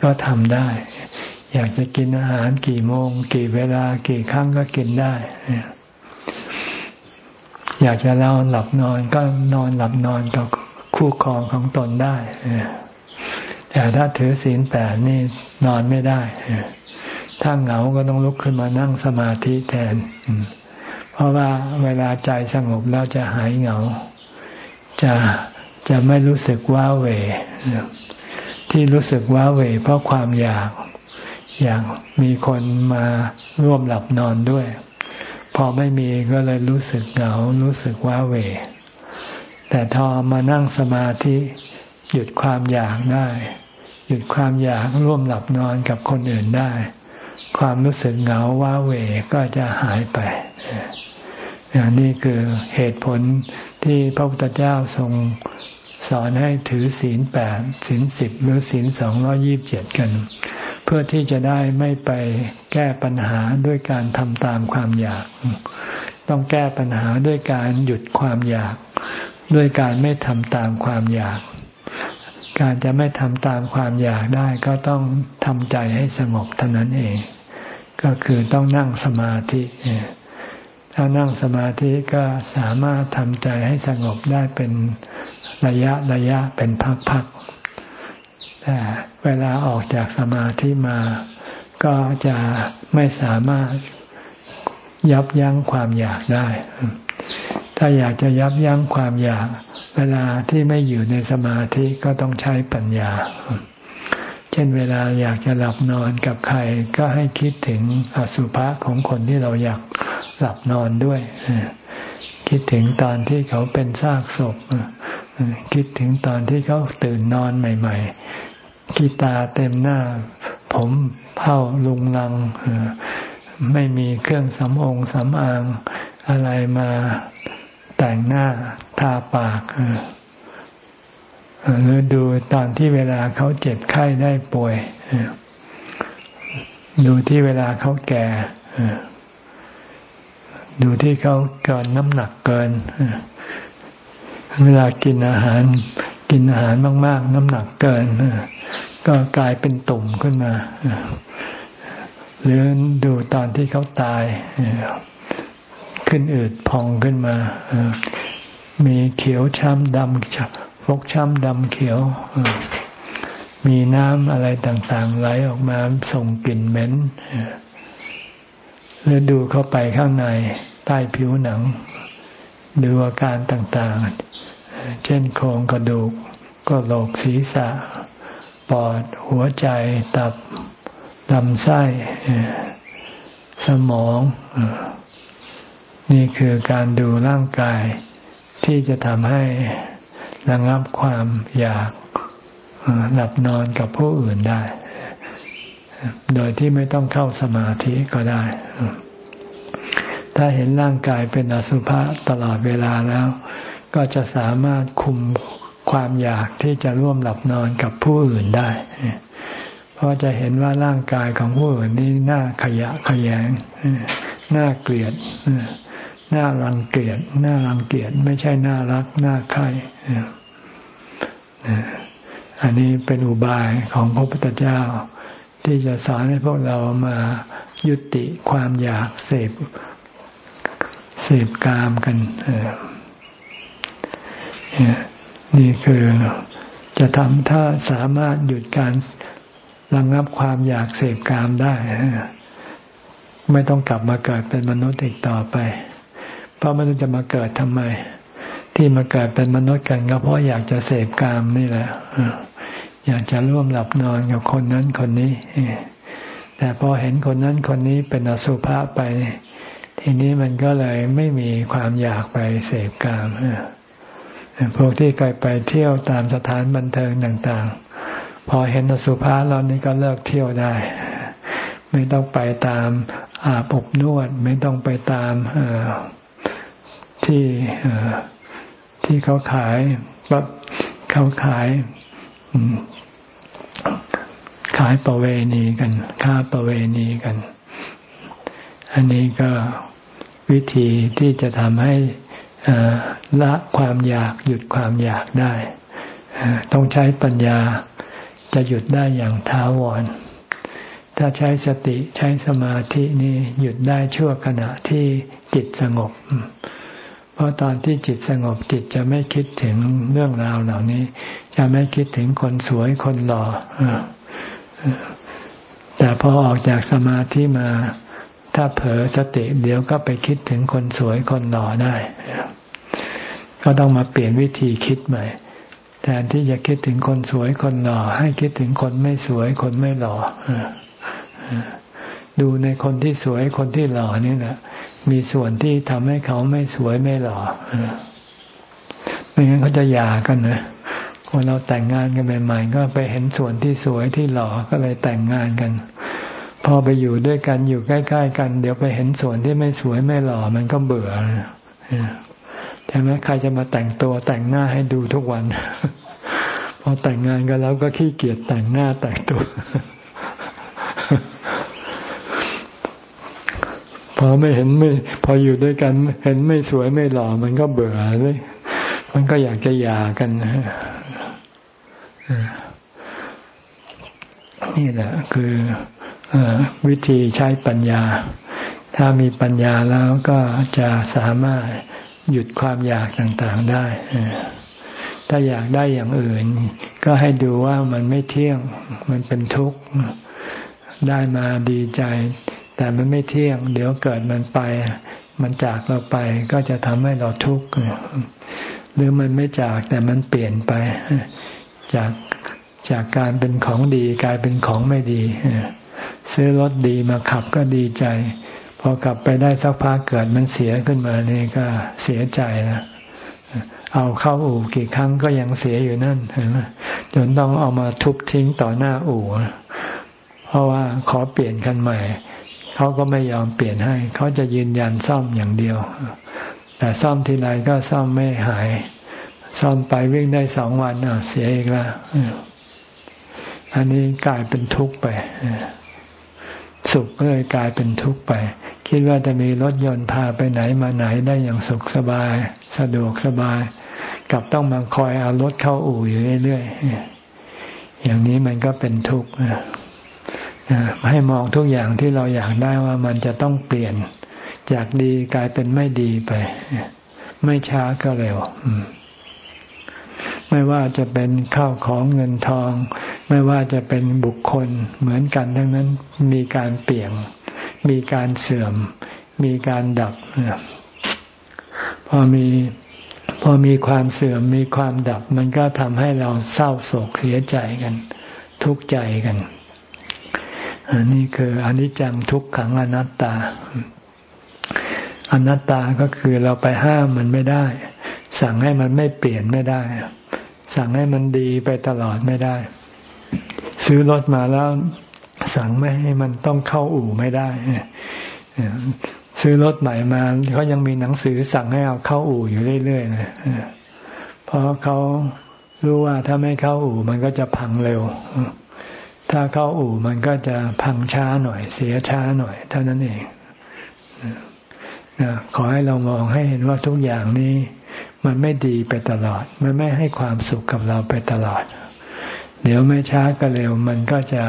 ก็ทำได้ อยากจะกินอาหารกี่โมง กี่เวลากี่ครั้งก็กินได้อยากจะเล่าหลับนอนก็นอนหลับนอนกับคู่ครองของตนได้แต่ถ้าถือศีลแปดนี่นอนไม่ได้ถ้าเหงาก็ต้องลุกขึ้นมานั่งสมาธิแทน เพราะว่าเวลาใจสงบแล้วจะหายเหงา จะจะไม่รู้สึกว้าเหวที่รู้สึกว้าเหวเพราะความอยาก อย่ากมีคนมาร่วมหลับนอนด้วย พอไม่มีก็เลยรู้สึกเหงารู้สึกว้าเหวแต่ทอมานั่งสมาธิหยุดความอยากได้ หยุดความอยากร่วมหลับนอนกับคนอื่นได้ ความรู้สึกเหงาว้าเหวก็จะหายไปนี่คือเหตุผลที่พระพุทธเจ้าทรง สอนให้ถือศีลแปดศีลสิบหรือศีลสองร้อยี่บเจ็ดกัน เพื่อที่จะได้ไม่ไปแก้ปัญหาด้วยการทำตามความอยาก ต้องแก้ปัญหาด้วยการหยุดความอยาก ด้วยการไม่ทำตามความอยาก การจะไม่ทำตามความอยากได้ก็ต้องทำใจให้สงบเท่านั้นเอง ก็คือต้องนั่งสมาธิถ้านั่งสมาธิก็สามารถทำใจให้สงบได้เป็น ระยะระยะเป็นพักๆแต่เวลาออกจากสมาธิมา ก็จะไม่สามารถยับยั้งความอยากได้ ถ้าอยากจะยับยั้งความอยาก เวลาที่ไม่อยู่ในสมาธิก็ต้องใช้ปัญญา เช่นเวลาอยากจะหลับนอนกับใครก็ให้คิดถึงอสุภะของคนที่เราอยากหลับนอนด้วย คิดถึงตอนที่เขาเป็นซากศพ คิดถึงตอนที่เขาตื่นนอนใหม่ๆกีตาเต็มหน้า ผมเผ้าลุงลัง ไม่มีเครื่องสำองสำอางอะไรมาแต่งหน้าทาปากหรือดูตอนที่เวลาเขาเจ็บไข้ได้ป่วยดูที่เวลาเขาแก่ดูที่เขาเกินน้ำหนักเกิน เวลากินอาหารกินอาหารมาก ๆ น้ำหนักเกิน ก็กลายเป็นตุ่มขึ้นมา หรือดูตอนที่เขาตาย ขึ้นอืดพองขึ้นมา มีเขียวช้ำดำฟกช้ำดำเขียว มีน้ำอะไรต่าง ๆ ไหลออกมาส่งกลิ่นเหม็นหรือดูเข้าไปข้างในใต้ผิวหนัง ดูอาการต่างๆ เช่นโครงกระดูกก็โหลกศีรษะ ปอด หัวใจ ตับลำไส้ สมอง นี่คือการดูร่างกาย ที่จะทำให้ระงับความอยากหลับนอนกับผู้อื่นได้ โดยที่ไม่ต้องเข้าสมาธิก็ได้ ถ้าเห็นร่างกายเป็นอสุภะตลอดเวลาแล้ว ก็จะสามารถคุมความอยากที่จะร่วมหลับนอนกับผู้อื่นได้ เพราะจะเห็นว่าร่างกายของผู้อื่นนี่น่าขยะขยงน่าเกลียดน่ารังเกียจน่ารังเกียจไม่ใช่น่ารักน่าใคร่อันนี้เป็นอุบายของพระพุทธเจ้า ที่จะสอนให้พวกเรามายุติความอยากเสพ เสพกามกันนี่คือจะทำถ้าสามารถหยุดการระงงับความอยากเสพกามได้ไม่ต้องกลับมาเกิดเป็นมนุษย์อีกต่อไป เพราะมนุษย์จะมาเกิดทำไม ที่มาเกิดเป็นมนุษย์กันก็เพราะอยากจะเสพกามนี่แหละอยากจะร่วมหลับนอนกับคนนั้นคนนี้แต่พอเห็นคนนั้นคนนี้เป็นอสุภะไป ทีนี้มันก็เลยไม่มีความอยากไปเสพกามพวกที่เคยไปเที่ยวตามสถานบันเทิงต่าง ๆ พอเห็นสุภาพเรานี่ก็เลิกเที่ยวได้ ไม่ต้องไปตามอาบอบนวด ไม่ต้องไปตามที่ที่เขาขายแบบเขาขายขายประเวณีกัน ค้าประเวณีกัน อันนี้ก็ วิธีที่จะทำให้ละความอยากหยุดความอยากได้ ต้องใช้ปัญญาจะหยุดได้อย่างท้าวร ถ้าใช้สติใช้สมาธินี่หยุดได้ชั่วขณะที่จิตสงบ เพราะตอนที่จิตสงบจิตจะไม่คิดถึงเรื่องราวเหล่านี้ จะไม่คิดถึงคนสวยคนหล่อแต่พอออกจากสมาธิมา ถ้าเผลอสติเดี๋ยวก็ไปคิดถึงคนสวยคนหล่อได้ ก็ต้องมาเปลี่ยนวิธีคิดใหม่แทนที่จะคิดถึงคนสวยคนหล่อ ให้คิดถึงคนไม่สวยคนไม่หล่อดูในคนที่สวยคนที่หล่อนี่แหละมีส่วนที่ทำให้เขาไม่สวยไม่หล่อไม่งั้นเขาจะหย่ากันนะคนเราแต่งงานกันใหม่ๆก็ไปเห็นส่วนที่สวยที่หล่อก็เลยแต่งงานกัน พอไปอยู่ด้วยกันอยู่ใกล้ๆกัน เดี๋ยวไปเห็นส่วนที่ไม่สวยไม่หล่อมันก็เบื่อใช่ไหมใครจะมาแต่งตัวแต่งหน้าให้ดูทุกวัน พอแต่งงานกันแล้วก็ขี้เกียจแต่งหน้าแต่งตัวพอไม่เห็นไม่ พออยู่ด้วยกัน เห็นไม่สวยไม่หล่อมันก็เบื่อเลยมันก็อยากจะหย่ากันนี่แหละคืออ วิธีใช้ปัญญา ถ้ามีปัญญาแล้วก็จะสามารถหยุดความอยากต่างๆได้ ถ้าอยากได้อย่างอื่น ก็ให้ดูว่ามันไม่เที่ยง มันเป็นทุกข์ ได้มาดีใจ แต่มันไม่เที่ยง เดี๋ยวเกิดมันไป มันจากเราไปก็จะทำให้เราทุกข์ หรือมันไม่จากแต่มันเปลี่ยนไป จากจากการเป็นของดีกลายเป็นของไม่ดี ซื้อรถดีมาขับก็ดีใจ พอกลับไปได้สักพักเกิดมันเสียขึ้นมานี่ก็เสียใจนะเอาเข้าอู่กี่ครั้งก็ยังเสียอยู่นั่นจนต้องเอามาทุบทิ้งต่อหน้าอู่เพราะว่าขอเปลี่ยนคันใหม่เขาก็ไม่ยอมเปลี่ยนให้ เขาจะยืนยันซ่อมอย่างเดียว แต่ซ่อมทีไรก็ซ่อมไม่หาย ซ่อมไปวิ่งได้สองวันอะเสียอีกแล้วอันนี้กลายเป็นทุกข์ไป สุขก็เลยกลายเป็นทุกข์ไป คิดว่าจะมีรถยนต์พาไปไหนมาไหนได้อย่างสุขสบาย สะดวกสบาย กลับต้องมาคอยเอารถเข้าอู่อยู่เรื่อยๆอย่างนี้มันก็เป็นทุกข์ให้มองทุกอย่างที่เราอยากได้ว่ามันจะต้องเปลี่ยน จากดีกลายเป็นไม่ดีไป ไม่ช้าก็เร็ว ไม่ว่าจะเป็นข้าวของเงินทอง ไม่ว่าจะเป็นบุคคลเหมือนกันทั้งนั้นมีการเปลี่ยนมีการเสื่อม มีการดับพอมีพอมีความเสื่อมมีความดับ มันก็ทำให้เราเศร้าโศกเสียใจกัน ทุกข์ใจกันอันนี้คืออนิจจังทุกขังอนัตตา อนัตตาก็คือเราไปห้ามมันไม่ได้ สั่งให้มันไม่เปลี่ยนไม่ได้ สั่งให้มันดีไปตลอดไม่ได้ ซื้อรถมาแล้ว สั่งไม่ให้มันต้องเข้าอู่ไม่ได้ซื้อรถใหม่มาเขายังมีหนังสือสั่งให้เอาเข้าอู่อยู่เรื่อยๆนะเพราะเขารู้ว่าถ้าไม่เข้าอู่มันก็จะพังเร็ว ถ้าเข้าอู่มันก็จะพังช้าหน่อย เสียช้าหน่อย เท่านั้นเองนะขอให้เรามองให้เห็นว่าทุกอย่างนี้ มันไม่ดีไปตลอด มันไม่ให้ความสุขกับเราไปตลอด เดี๋ยวไม่ช้าก็เร็ว มันก็จะ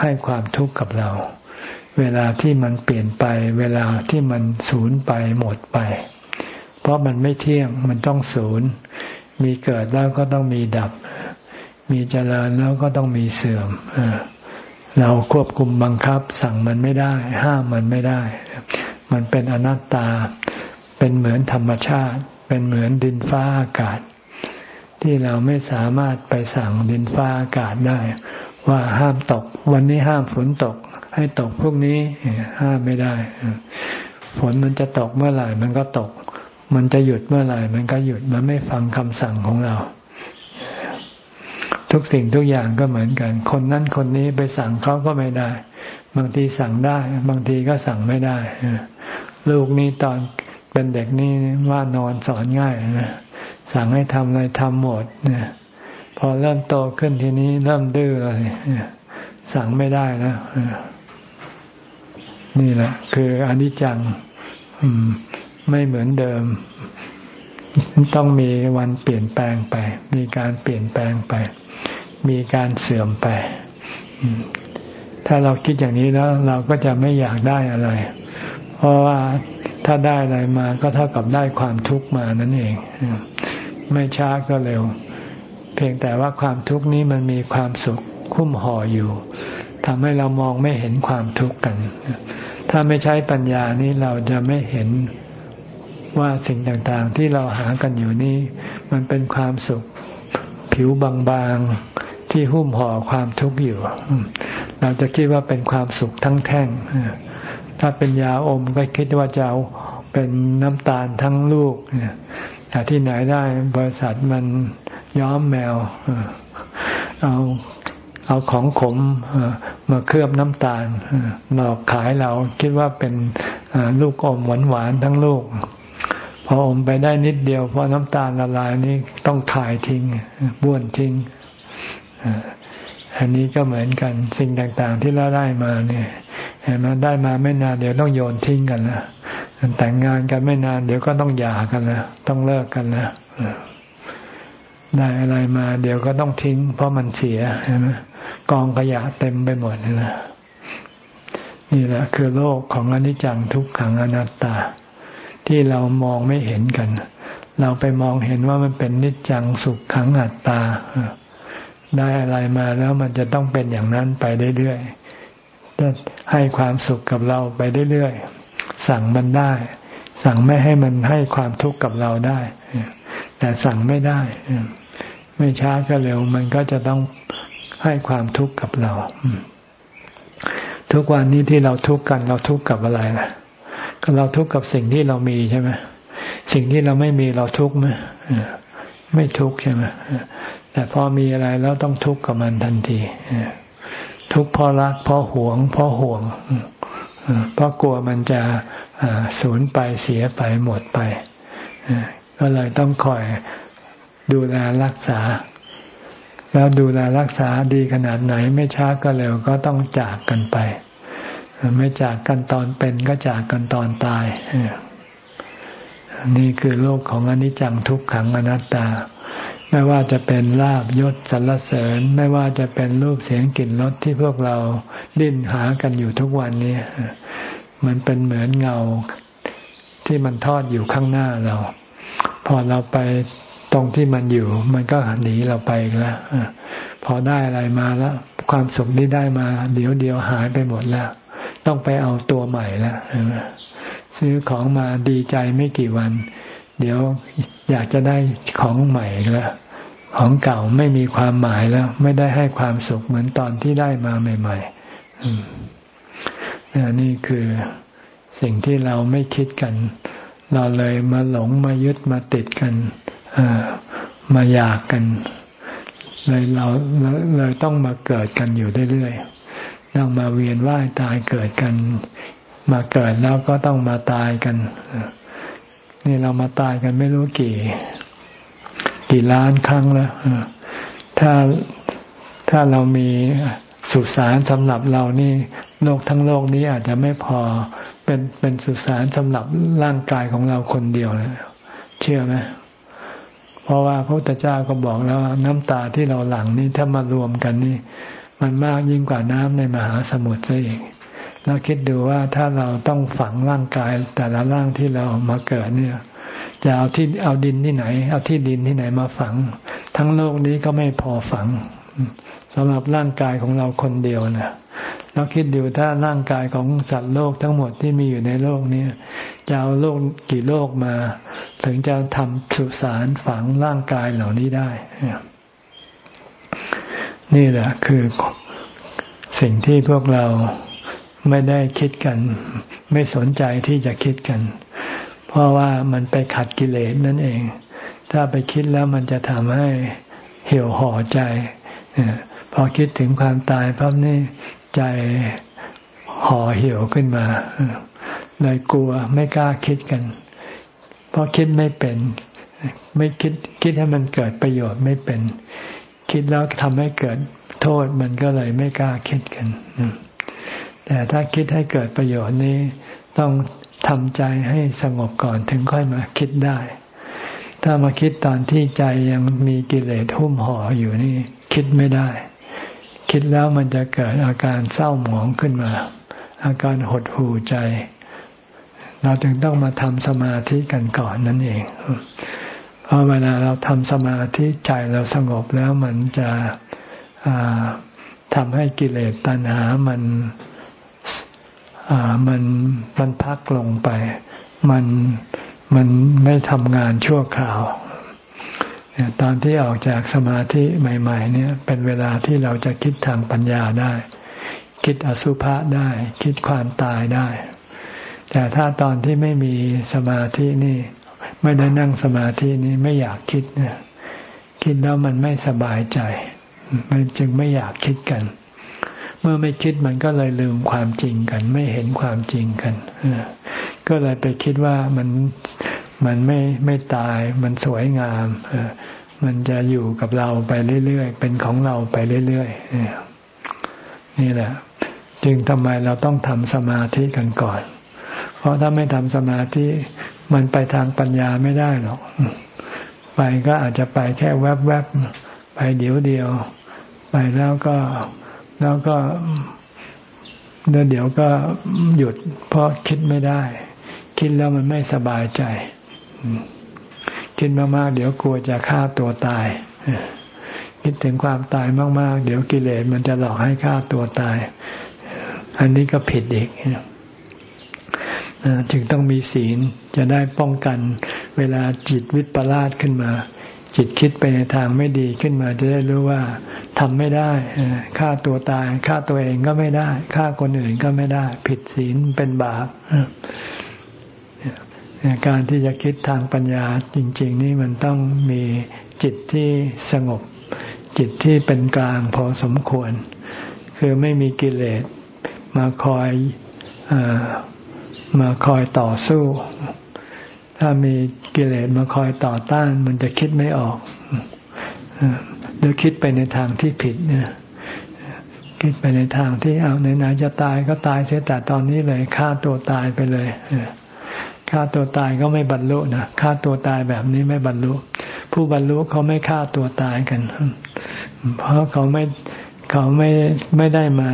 ให้ความทุกข์กับเรา เวลาที่มันเปลี่ยนไป เวลาที่มันสูญไปหมดไป เพราะมันไม่เที่ยง มันต้องสูญ มีเกิดแล้วก็ต้องมีดับ มีเจริญแล้วก็ต้องมีเสื่อมเราควบคุมบังคับ สั่งมันไม่ได้ ห้ามมันไม่ได้ มันเป็นอนัตตา เป็นเหมือนธรรมชาติ เป็นเหมือนดินฟ้าอากาศ ที่เราไม่สามารถไปสั่งดินฟ้าอากาศได้ ว่าห้ามตก วันนี้ห้ามฝนตก ให้ตกพวกนี้ห้ามไม่ได้ ฝนมันจะตกเมื่อไหร่มันก็ตก มันจะหยุดเมื่อไหร่มันก็หยุดมันไม่ฟังคำสั่งของเรา ทุกสิ่งทุกอย่างก็เหมือนกัน คนนั้นคนนี้ไปสั่งเขาก็ไม่ได้ บางทีสั่งได้ บางทีก็สั่งไม่ได้ลูกนี้ตอน เป็นเด็กนี่ว่านอนสอนง่ายนะสั่งให้ทำอะไรทำหมดเนี่ยพอเริ่มโตขึ้นทีนี้เริ่มดื้อเลยสั่งไม่ได้แล้วนี่แหละ คืออนิจจังไม่เหมือนเดิม ต้องมีวันเปลี่ยนแปลงไป มีการเปลี่ยนแปลงไป มีการเสื่อมไป ถ้าเราคิดอย่างนี้แล้ว เราก็จะไม่อยากได้อะไร เพราะว่า ถ้าได้อะไรมาก็เท่ากับได้ความทุกข์มานั่นเอง ไม่ช้าก็เร็ว เพียงแต่ว่าความทุกข์นี้มันมีความสุขคุ้มห่ออยู่ทำให้เรามองไม่เห็นความทุกข์กัน ถ้าไม่ใช้ปัญญานี้เราจะไม่เห็นว่าสิ่งต่างๆ ที่เราหากันอยู่นี่มันเป็นความสุขผิวบางๆที่หุ้มห่อความทุกข์อยู่ เราจะคิดว่าเป็นความสุขทั้งแท่ง ถ้าเป็นยาอมก็คิดว่าจะเอาเป็นน้ำตาลทั้งลูกแต่ที่ไหนได้บริษัทมันย้อมแมว เอาเอาของขมมาเคลือบน้ำตาลหลอกขายเราคิดว่าเป็นลูกอมหวานๆทั้งลูก พออมไปได้นิดเดียวพอน้ำตาลละลายนี่ต้องขายทิ้งบ้วนทิ้งอันนี้ก็เหมือนกันสิ่งต่างๆที่เราได้มาเนี่ย เห็นไหมได้มาไม่นานเดี๋ยวต้องโยนทิ้งกันนะแต่งงานกันไม่นานเดี๋ยวก็ต้องหย่ากันนะต้องเลิกกันนะได้อะไรมา เดี๋ยวก็ต้องทิ้ง เพราะมันเสียใช่ไหมกองขยะเต็มไปหมดนะนี่แหละคือโลกของอนิจจังทุกขังอนัตตา ที่เรามองไม่เห็นกัน เราไปมองเห็นว่ามันเป็นนิจจังสุขขังอัตตา ได้อะไรมาแล้วมันจะต้องเป็นอย่างนั้นไปเรื่อยๆ ให้ความสุขกับเราไปเรื่อยๆ สั่งมันได้ สั่งไม่ให้มันให้ความทุกข์กับเราได้ แต่สั่งไม่ได้ ไม่ช้าก็เร็ว มันก็จะต้องให้ความทุกข์กับเรา ทุกวันนี้ที่เราทุกข์กัน เราทุกข์กับอะไรล่ะ ก็เราทุกข์กับสิ่งที่เรามีใช่ไหมสิ่งที่เราไม่มีเราทุกข์ไหมไม่ทุกข์ใช่ไหมแต่พอมีอะไรแล้วต้องทุกข์กับมันทันที ทุกข์เพราะรักเพราะหวง เพราะห่วงเพราะกลัวมันจะสูญไปเสียไปหมดไปก็เลยต้องคอยดูแลรักษา แล้วดูแลรักษาดีขนาดไหน ไม่ช้าก็เร็วก็ต้องจากกันไป ไม่จากกันตอนเป็นก็จากกันตอนตายนี่คือโลกของอนิจจังทุกขังอนัตตา ไม่ว่าจะเป็นลาบยศสรรเสริญ ไม่ว่าจะเป็นรูปเสียงกลิ่นรสที่พวกเราดิ้นหากันอยู่ทุกวันนี้มันเป็นเหมือนเงาที่มันทอดอยู่ข้างหน้าเรา พอเราไปตรงที่มันอยู่ มันก็หนีเราไปแล้วพอได้อะไรมาแล้ว ความสุขที่ได้มา เดี๋ยวเดียวหายไปหมดแล้ว ต้องไปเอาตัวใหม่แล้วซื้อของมาดีใจไม่กี่วัน เดี๋ยวอยากจะได้ของใหม่แล้วของเก่าไม่มีความหมายแล้ว ไม่ได้ให้ความสุขเหมือนตอนที่ได้มาใหม่ๆนี่คือสิ่งที่เราไม่คิดกัน เราเลยมาหลงมายึดมาติดกันมาอยากกัน เลยเราเลยต้องมาเกิดกันอยู่เรื่อยๆต้องมาเวียนว่ายตายเกิดกัน มาเกิดแล้วก็ต้องมาตายกัน นี่เรามาตายกันไม่รู้กี่ กี่ล้านครั้งแล้วถ้าถ้าเรามีสุสานสำหรับเรานี่โลกทั้งโลกนี้อาจจะไม่พอเป็นเป็นสุสานสำหรับร่างกายของเราคนเดียวเชื่อไหมเพราะว่าพระพุทธเจ้าก็บอกแล้วน้ำตาที่เราหลั่งนี่ถ้ามารวมกันนี่ มันมากยิ่งกว่าน้ำในมหาสมุทรซะอีก แล้วคิดดูว่าถ้าเราต้องฝังร่างกายแต่ละร่างที่เรามาเกิดเนี่ย จะเอาที่เอาดินที่ไหน เอาที่ดินที่ไหนมาฝัง ทั้งโลกนี้ก็ไม่พอฝังสำหรับร่างกายของเราคนเดียวนะเราคิดดูถ้าร่างกายของสัตว์โลกทั้งหมดที่มีอยู่ในโลกนี้จะเอาโลกกี่โลกมา ถึงจะทำสุสานฝังร่างกายเหล่านี้ได้ นี่แหละคือสิ่งที่พวกเรา ไม่ได้คิดกัน ไม่สนใจที่จะคิดกัน เพราะว่ามันไปขัดกิเลสนั่นเอง ถ้าไปคิดแล้วมันจะทำให้เหี่ยวห่อใจพอคิดถึงความตายพับนี่ใจห่อเหี่ยวขึ้นมาเลยกลัวไม่กล้าคิดกัน เพราะคิดไม่เป็น ไม่คิดคิดให้มันเกิดประโยชน์ไม่เป็น คิดแล้วทำให้เกิดโทษมันก็เลยไม่กล้าคิดกัน แต่ถ้าคิดให้เกิดประโยชน์นี้ ต้องทำใจให้สงบก่อนถึงค่อยมาคิดได้ ถ้ามาคิดตอนที่ใจยังมีกิเลสหุ้มห่ออยู่นี่ คิดไม่ได้ คิดแล้วมันจะเกิดอาการเศร้าหมองขึ้นมา อาการหดหู่ใจ เราจึงต้องมาทำสมาธิกันก่อนนั่นเองเพราะเวลาเราทำสมาธิใจเราสงบแล้วมันจะทำให้กิเลสตัณหามัน มันมันพักลงไป มันมันไม่ทำงานชั่วคราวตอนที่ออกจากสมาธิใหม่ ๆ เนี่ย เป็นเวลาที่เราจะคิดทางปัญญาได้ คิดอสุภะได้ คิดความตายได้ แต่ถ้าตอนที่ไม่มีสมาธินี่ ไม่ได้นั่งสมาธินี่ไม่อยากคิดเนี่ยคิดแล้วมันไม่สบายใจ มันจึงไม่อยากคิดกันเมื่อไม่คิดมันก็เลยลืมความจริงกัน ไม่เห็นความจริงกันก็เลยไปคิดว่ามันมันไม่ไม่ตาย มันสวยงามมันจะอยู่กับเราไปเรื่อยๆเป็นของเราไปเรื่อยๆนี่แหละ จึงทำไมเราต้องทำสมาธิกันก่อน เพราะถ้าไม่ทำสมาธิมันไปทางปัญญาไม่ได้หรอกไปก็อาจจะไปแค่แวบๆไปเดี๋ยวเดียว ไปแล้วก็ แล้วก็เดี๋ยวเดี๋ยวก็หยุดเพราะคิดไม่ได้ คิดแล้วมันไม่สบายใจ คิดมากๆเดี๋ยวกลัวจะฆ่าตัวตาย คิดถึงความตายมากๆ เดี๋ยวกิเลสมันจะหลอกให้ฆ่าตัวตาย อันนี้ก็ผิดอีกจึงต้องมีศีลจะได้ป้องกันเวลาจิตวิปลาสขึ้นมา จิตคิดไปในทางไม่ดีขึ้นมาจะได้รู้ว่าทำไม่ได้ฆ่าตัวตายฆ่าตัวเองก็ไม่ได้ฆ่าคนอื่นก็ไม่ได้ ผิดศีลเป็นบาปการที่จะคิดทางปัญญาจริง ๆ นี่มันต้องมีจิตที่สงบ จิตที่เป็นกลางพอสมควร คือไม่มีกิเลสมาคอยอมาคอยต่อสู้ ถ้ามีกิเลสมาคอยต่อต้าน มันจะคิดไม่ออกหรือคิดไปในทางที่ผิดเนี่ยคิดไปในทางที่เอาไหนๆจะตายก็ตายเสียแต่ตอนนี้เลยฆ่าตัวตายไปเลยฆ่าตัวตายก็ไม่บรรลุนะฆ่าตัวตายแบบนี้ไม่บรรลุ ผู้บรรลุเขาไม่ฆ่าตัวตายกัน เพราะเขาไม่เขาไม่ไม่ได้มา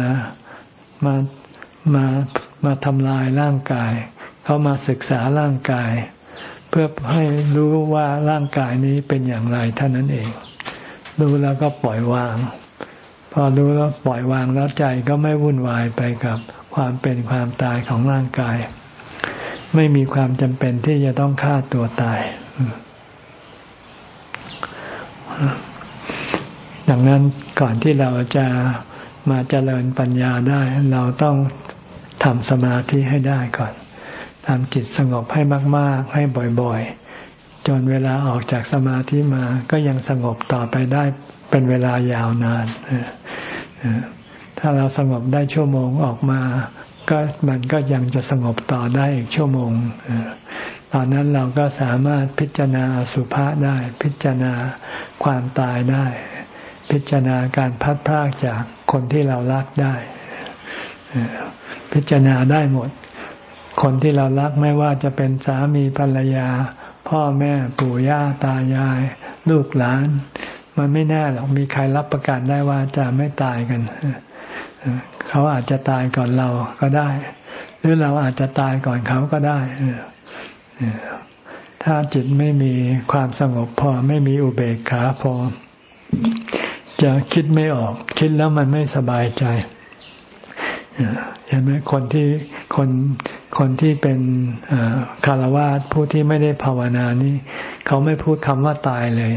มามามาทำลายร่างกาย เขามาศึกษาร่างกาย เพื่อให้รู้ว่าร่างกายนี้เป็นอย่างไรเท่านั้นเอง รู้แล้วก็ปล่อยวาง พอรู้แล้วปล่อยวางแล้วใจก็ไม่วุ่นวายไปกับความเป็นความตายของร่างกาย ไม่มีความจำเป็นที่จะต้องฆ่าตัวตาย ดังนั้นก่อนที่เราจะมาเจริญปัญญาได้ เราต้องทำสมาธิให้ได้ก่อน ทำจิตสงบให้มาก ๆ ให้บ่อยๆ จนเวลาออกจากสมาธิมาก็ยังสงบต่อไปได้เป็นเวลายาวนาน ถ้าเราสงบได้ชั่วโมงออกมา ก็มันก็ยังจะสงบต่อได้อีกชั่วโมง ตอนนั้นเราก็สามารถพิจารณาสุภาษได้ พิจารณาความตายได้ พิจารณาการพัดพากจากคนที่เรารักได้ พิจารณาได้หมด คนที่เรารักไม่ว่าจะเป็นสามีภรรยา พ่อแม่ปู่ย่าตายาย ลูกหลาน มันไม่แน่หรอกมีใครรับประกันได้ว่าจะไม่ตายกัน เขาอาจจะตายก่อนเราก็ได้ หรือเราอาจจะตายก่อนเขาก็ได้ ถ้าจิตไม่มีความสงบพอไม่มีอุเบกขาพอ จะคิดไม่ออก คิดแล้วมันไม่สบายใจเห็นไหมคนที่คน คนที่เป็นคารวะผู้ที่ไม่ได้ภาวนานี่เขาไม่พูดคำว่าตายเลย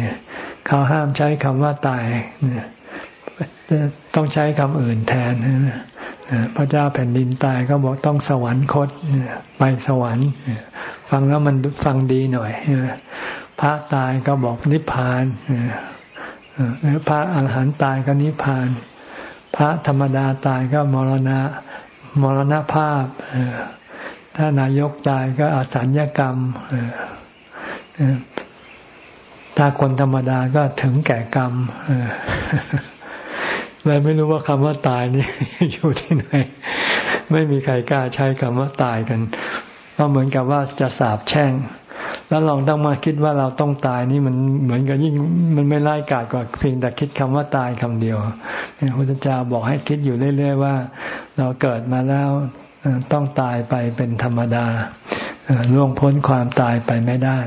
เขาห้ามใช้คำว่าตายต้องใช้คำอื่นแทนพระเจ้าแผ่นดินตายก็บอกต้องสวรรคตไปสวรรค์ ฟังแล้วมันฟังดีหน่อยพระตายก็บอกนิพพานหรือพระอาหารหันต์ตายก็นิพพาน พระธรรมดาตายก็มรณะมรณภาพ ถ้านายกตายก็อสัญญกรรมถ้าคนธรรมดาก็ถึงแก่กรรมเลยไม่รู้ว่าคำว่าตายนี่อยู่ที่ไหน ไม่มีใครกล้าใช้คำว่าตายกันก็เหมือนกับว่าจะสาบแช่ง แล้วลองต้องมาคิดว่าเราต้องตายนี่มันเหมือนกับยิ่งมันไม่ไล่กาดกว่าเพียงแต่คิดคำว่าตายคำเดียวพระพุทธเจ้าบอกให้คิดอยู่เรื่อยๆว่า เราเกิดมาแล้ว ต้องตายไปเป็นธรรมดาล่วงพ้นความตายไปไม่ได้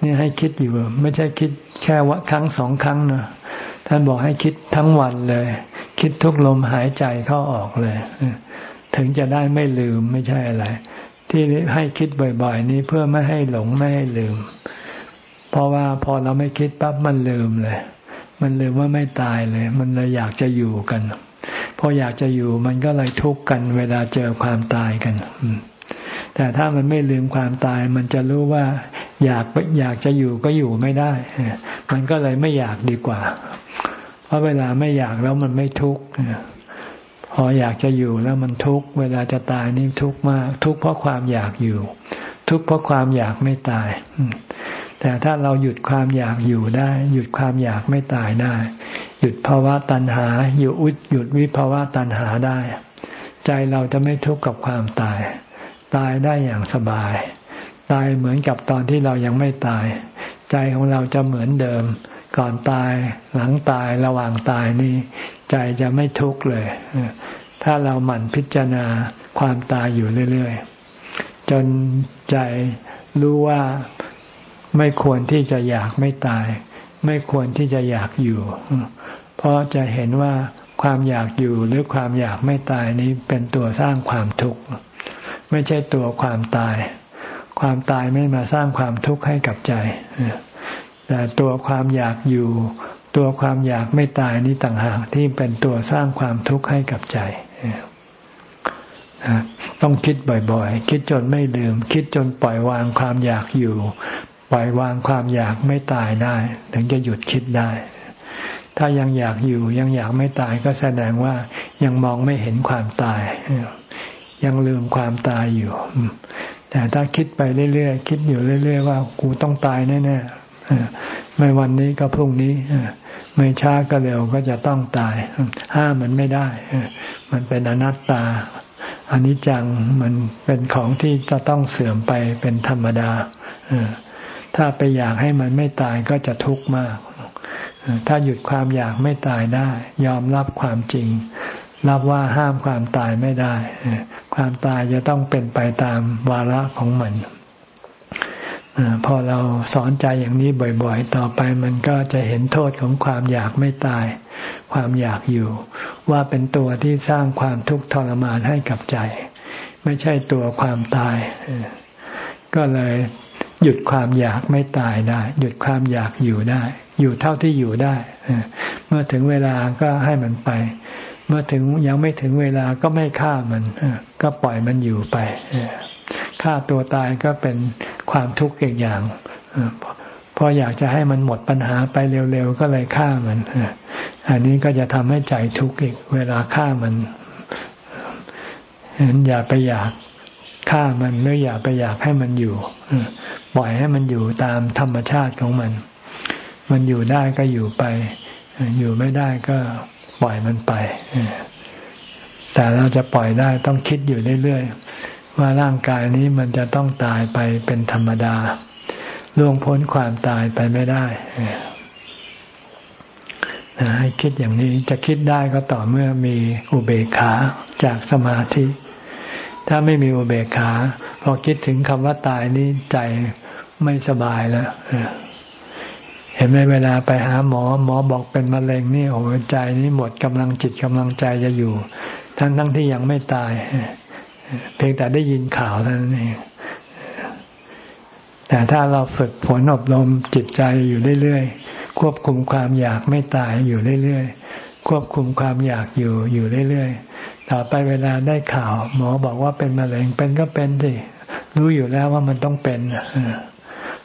เนี่ยให้คิดอยู่ ไม่ใช่คิดแค่ว่าครั้งสองครั้งนะท่านบอกให้คิดทั้งวันเลย คิดทุกลมหายใจเข้าออกเลย ถึงจะได้ไม่ลืมไม่ใช่อะไร ที่ให้คิดบ่อย ๆ นี้เพื่อไม่ให้หลงไม่ให้ลืม เพราะว่าพอเราไม่คิดปั๊บมันลืมเลย มันลืมว่าไม่ตายเลย มันเลยอยากจะอยู่กัน พออยากจะอยู่มันก็เลยทุกข์กัน เวลาเจอความตายกันแต่ถ้ามันไม่ลืมความตาย มันจะรู้ว่า อยากอยากจะอยู่ก็อยู่ไม่ได้ มันก็เลยไม่อยากดีกว่า เพราะเวลาไม่อยากแล้วมันไม่ทุกข์พออยากจะอยู่แล้วมันทุกข์เวลาจะตายนี่ทุกข์มาก ทุกข์เพราะความอยากอยู่ ทุกข์เพราะความอยากไม่ตาย แต่ถ้าเราหยุดความอยากอยู่ได้ หยุดความอยากไม่ตายได้ หยุดภาวะตัณหาหยุดอุดหยุดวิภาวะตัณหาได้ ใจเราจะไม่ทุกข์กับความตาย ตายได้อย่างสบาย ตายเหมือนกับตอนที่เรายังไม่ตาย ใจของเราจะเหมือนเดิม ก่อนตายหลังตายระหว่างตายนี่ ใจจะไม่ทุกข์เลย ถ้าเราหมั่นพิจารณาความตายอยู่เรื่อยๆ จนใจรู้ว่าไม่ควรที่จะอยากไม่ตาย ไม่ควรที่จะอยากอยู่ เพราะจะเห็นว่าความอยากอยู่หรือความอยากไม่ตายนี้เป็นตัวสร้างความทุกข์ไม่ใช่ตัวความตาย ความตายไม่มาสร้างความทุกข์ให้กับใจ แต่ตัวความอยากอยู่ ตัวความอยากไม่ตายนี้ต่างหากที่เป็นตัวสร้างความทุกข์ให้กับใจต้องคิดบ่อยๆ คิดจนไม่ลืม คิดจนปล่อยวางความอยากอยู่ ปล่อยวางความอยากไม่ตายได้ ถึงจะหยุดคิดได้ ถ้ายังอยากอยู่ยังอยากไม่ตายก็แสดงว่ายังมองไม่เห็นความตาย ยังลืมความตายอยู่ แต่ถ้าคิดไปเรื่อยๆคิดอยู่เรื่อย ๆ ว่ากูต้องตายแน่ๆไม่วันนี้ก็พรุ่งนี้ไม่ช้าก็เร็วก็จะต้องตาย ห้ามมันไม่ได้ มันเป็นอนัตตาอันนี้จังมันเป็นของที่จะต้องเสื่อมไปเป็นธรรมดาถ้าไปอยากให้มันไม่ตายก็จะทุกข์มาก ถ้าหยุดความอยากไม่ตายได้ ยอมรับความจริง รับว่าห้ามความตายไม่ได้ ความตายจะต้องเป็นไปตามวาระของมันพอเราสอนใจอย่างนี้บ่อยๆ ต่อไปมันก็จะเห็นโทษของความอยากไม่ตาย ความอยากอยู่ ว่าเป็นตัวที่สร้างความทุกข์ทรมานให้กับใจ ไม่ใช่ตัวความตาย ก็เลย หยุดความอยากไม่ตายได้ หยุดความอยากอยู่ได้ อยู่เท่าที่อยู่ได้ เมื่อถึงเวลาก็ให้มันไป เมื่อถึงยังไม่ถึงเวลาก็ไม่ฆ่ามันก็ปล่อยมันอยู่ไปฆ่าตัวตายก็เป็นความทุกข์อีกอย่างพออยากจะให้มันหมดปัญหาไปเร็วๆก็เลยฆ่ามันอันนี้ก็จะทำให้ใจทุกข์อีก เวลาฆ่ามันเห็นอย่าไปอยากฆ่ามันหรืออย่าไปอยากให้มันอยู่ ปล่อยให้มันอยู่ตามธรรมชาติของมัน มันอยู่ได้ก็อยู่ไป อยู่ไม่ได้ก็ปล่อยมันไป แต่เราจะปล่อยได้ต้องคิดอยู่เรื่อยๆ ว่าร่างกายนี้มันจะต้องตายไปเป็นธรรมดาล่วงพ้นความตายไปไม่ได้ให้คิดอย่างนี้จะคิดได้ก็ต่อเมื่อมีอุเบกขาจากสมาธิ ถ้าไม่มีอุเบกขา พอคิดถึงคำว่าตายนี้ใจ ไม่สบายแล้วเห็นไหมเวลาไปหาหมอ หมอบอกเป็นมะเร็งนี่โอ้ใจนี่หมดกำลังจิตกำลังใจจะอยู่ ทั้งทั้งที่ยังไม่ตาย เพียงแต่ได้ยินข่าวเท่านั้นเองแต่ถ้าเราฝึกฝนอบรมจิตใจอยู่เรื่อยๆ ควบคุมความอยากไม่ตายอยู่เรื่อยๆ ควบคุมความอยากอยู่อยู่เรื่อยๆ ต่อไปเวลาได้ข่าว หมอบอกว่าเป็นมะเร็งเป็นก็เป็นสิ รู้อยู่แล้วว่ามันต้องเป็น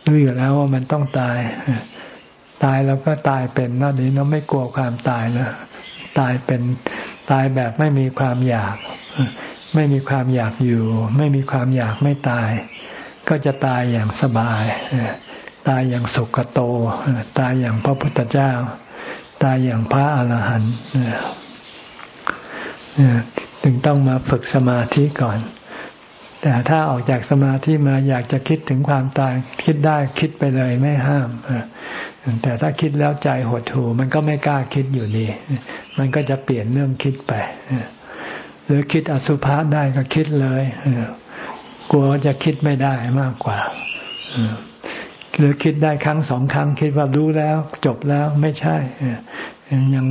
รู้อยู่แล้วว่ามันต้องตาย ตายแล้วก็ตายเป็นนอกนี้เราไม่กลัวความตายแล้วตายเป็นตายแบบไม่มีความอยาก ไม่มีความอยากอยู่ ไม่มีความอยากไม่ตาย ก็จะตายอย่างสบาย ตายอย่างสุขโต ตายอย่างพระพุทธเจ้า ตายอย่างพระอรหันต์ถึงต้องมาฝึกสมาธิก่อน แต่ถ้าออกจากสมาธิมาอยากจะคิดถึงความตายคิดได้คิดไปเลยไม่ห้ามแต่ถ้าคิดแล้วใจหดหูมันก็ไม่กล้าคิดอยู่ดี มันก็จะเปลี่ยนเรื่องคิดไปหรือคิดอสุภะได้ก็คิดเลยกลัวจะคิดไม่ได้มากกว่าหรือคิดได้ครั้งสองครั้ง คิดว่ารู้แล้ว จบแล้วไม่ใช่ยัง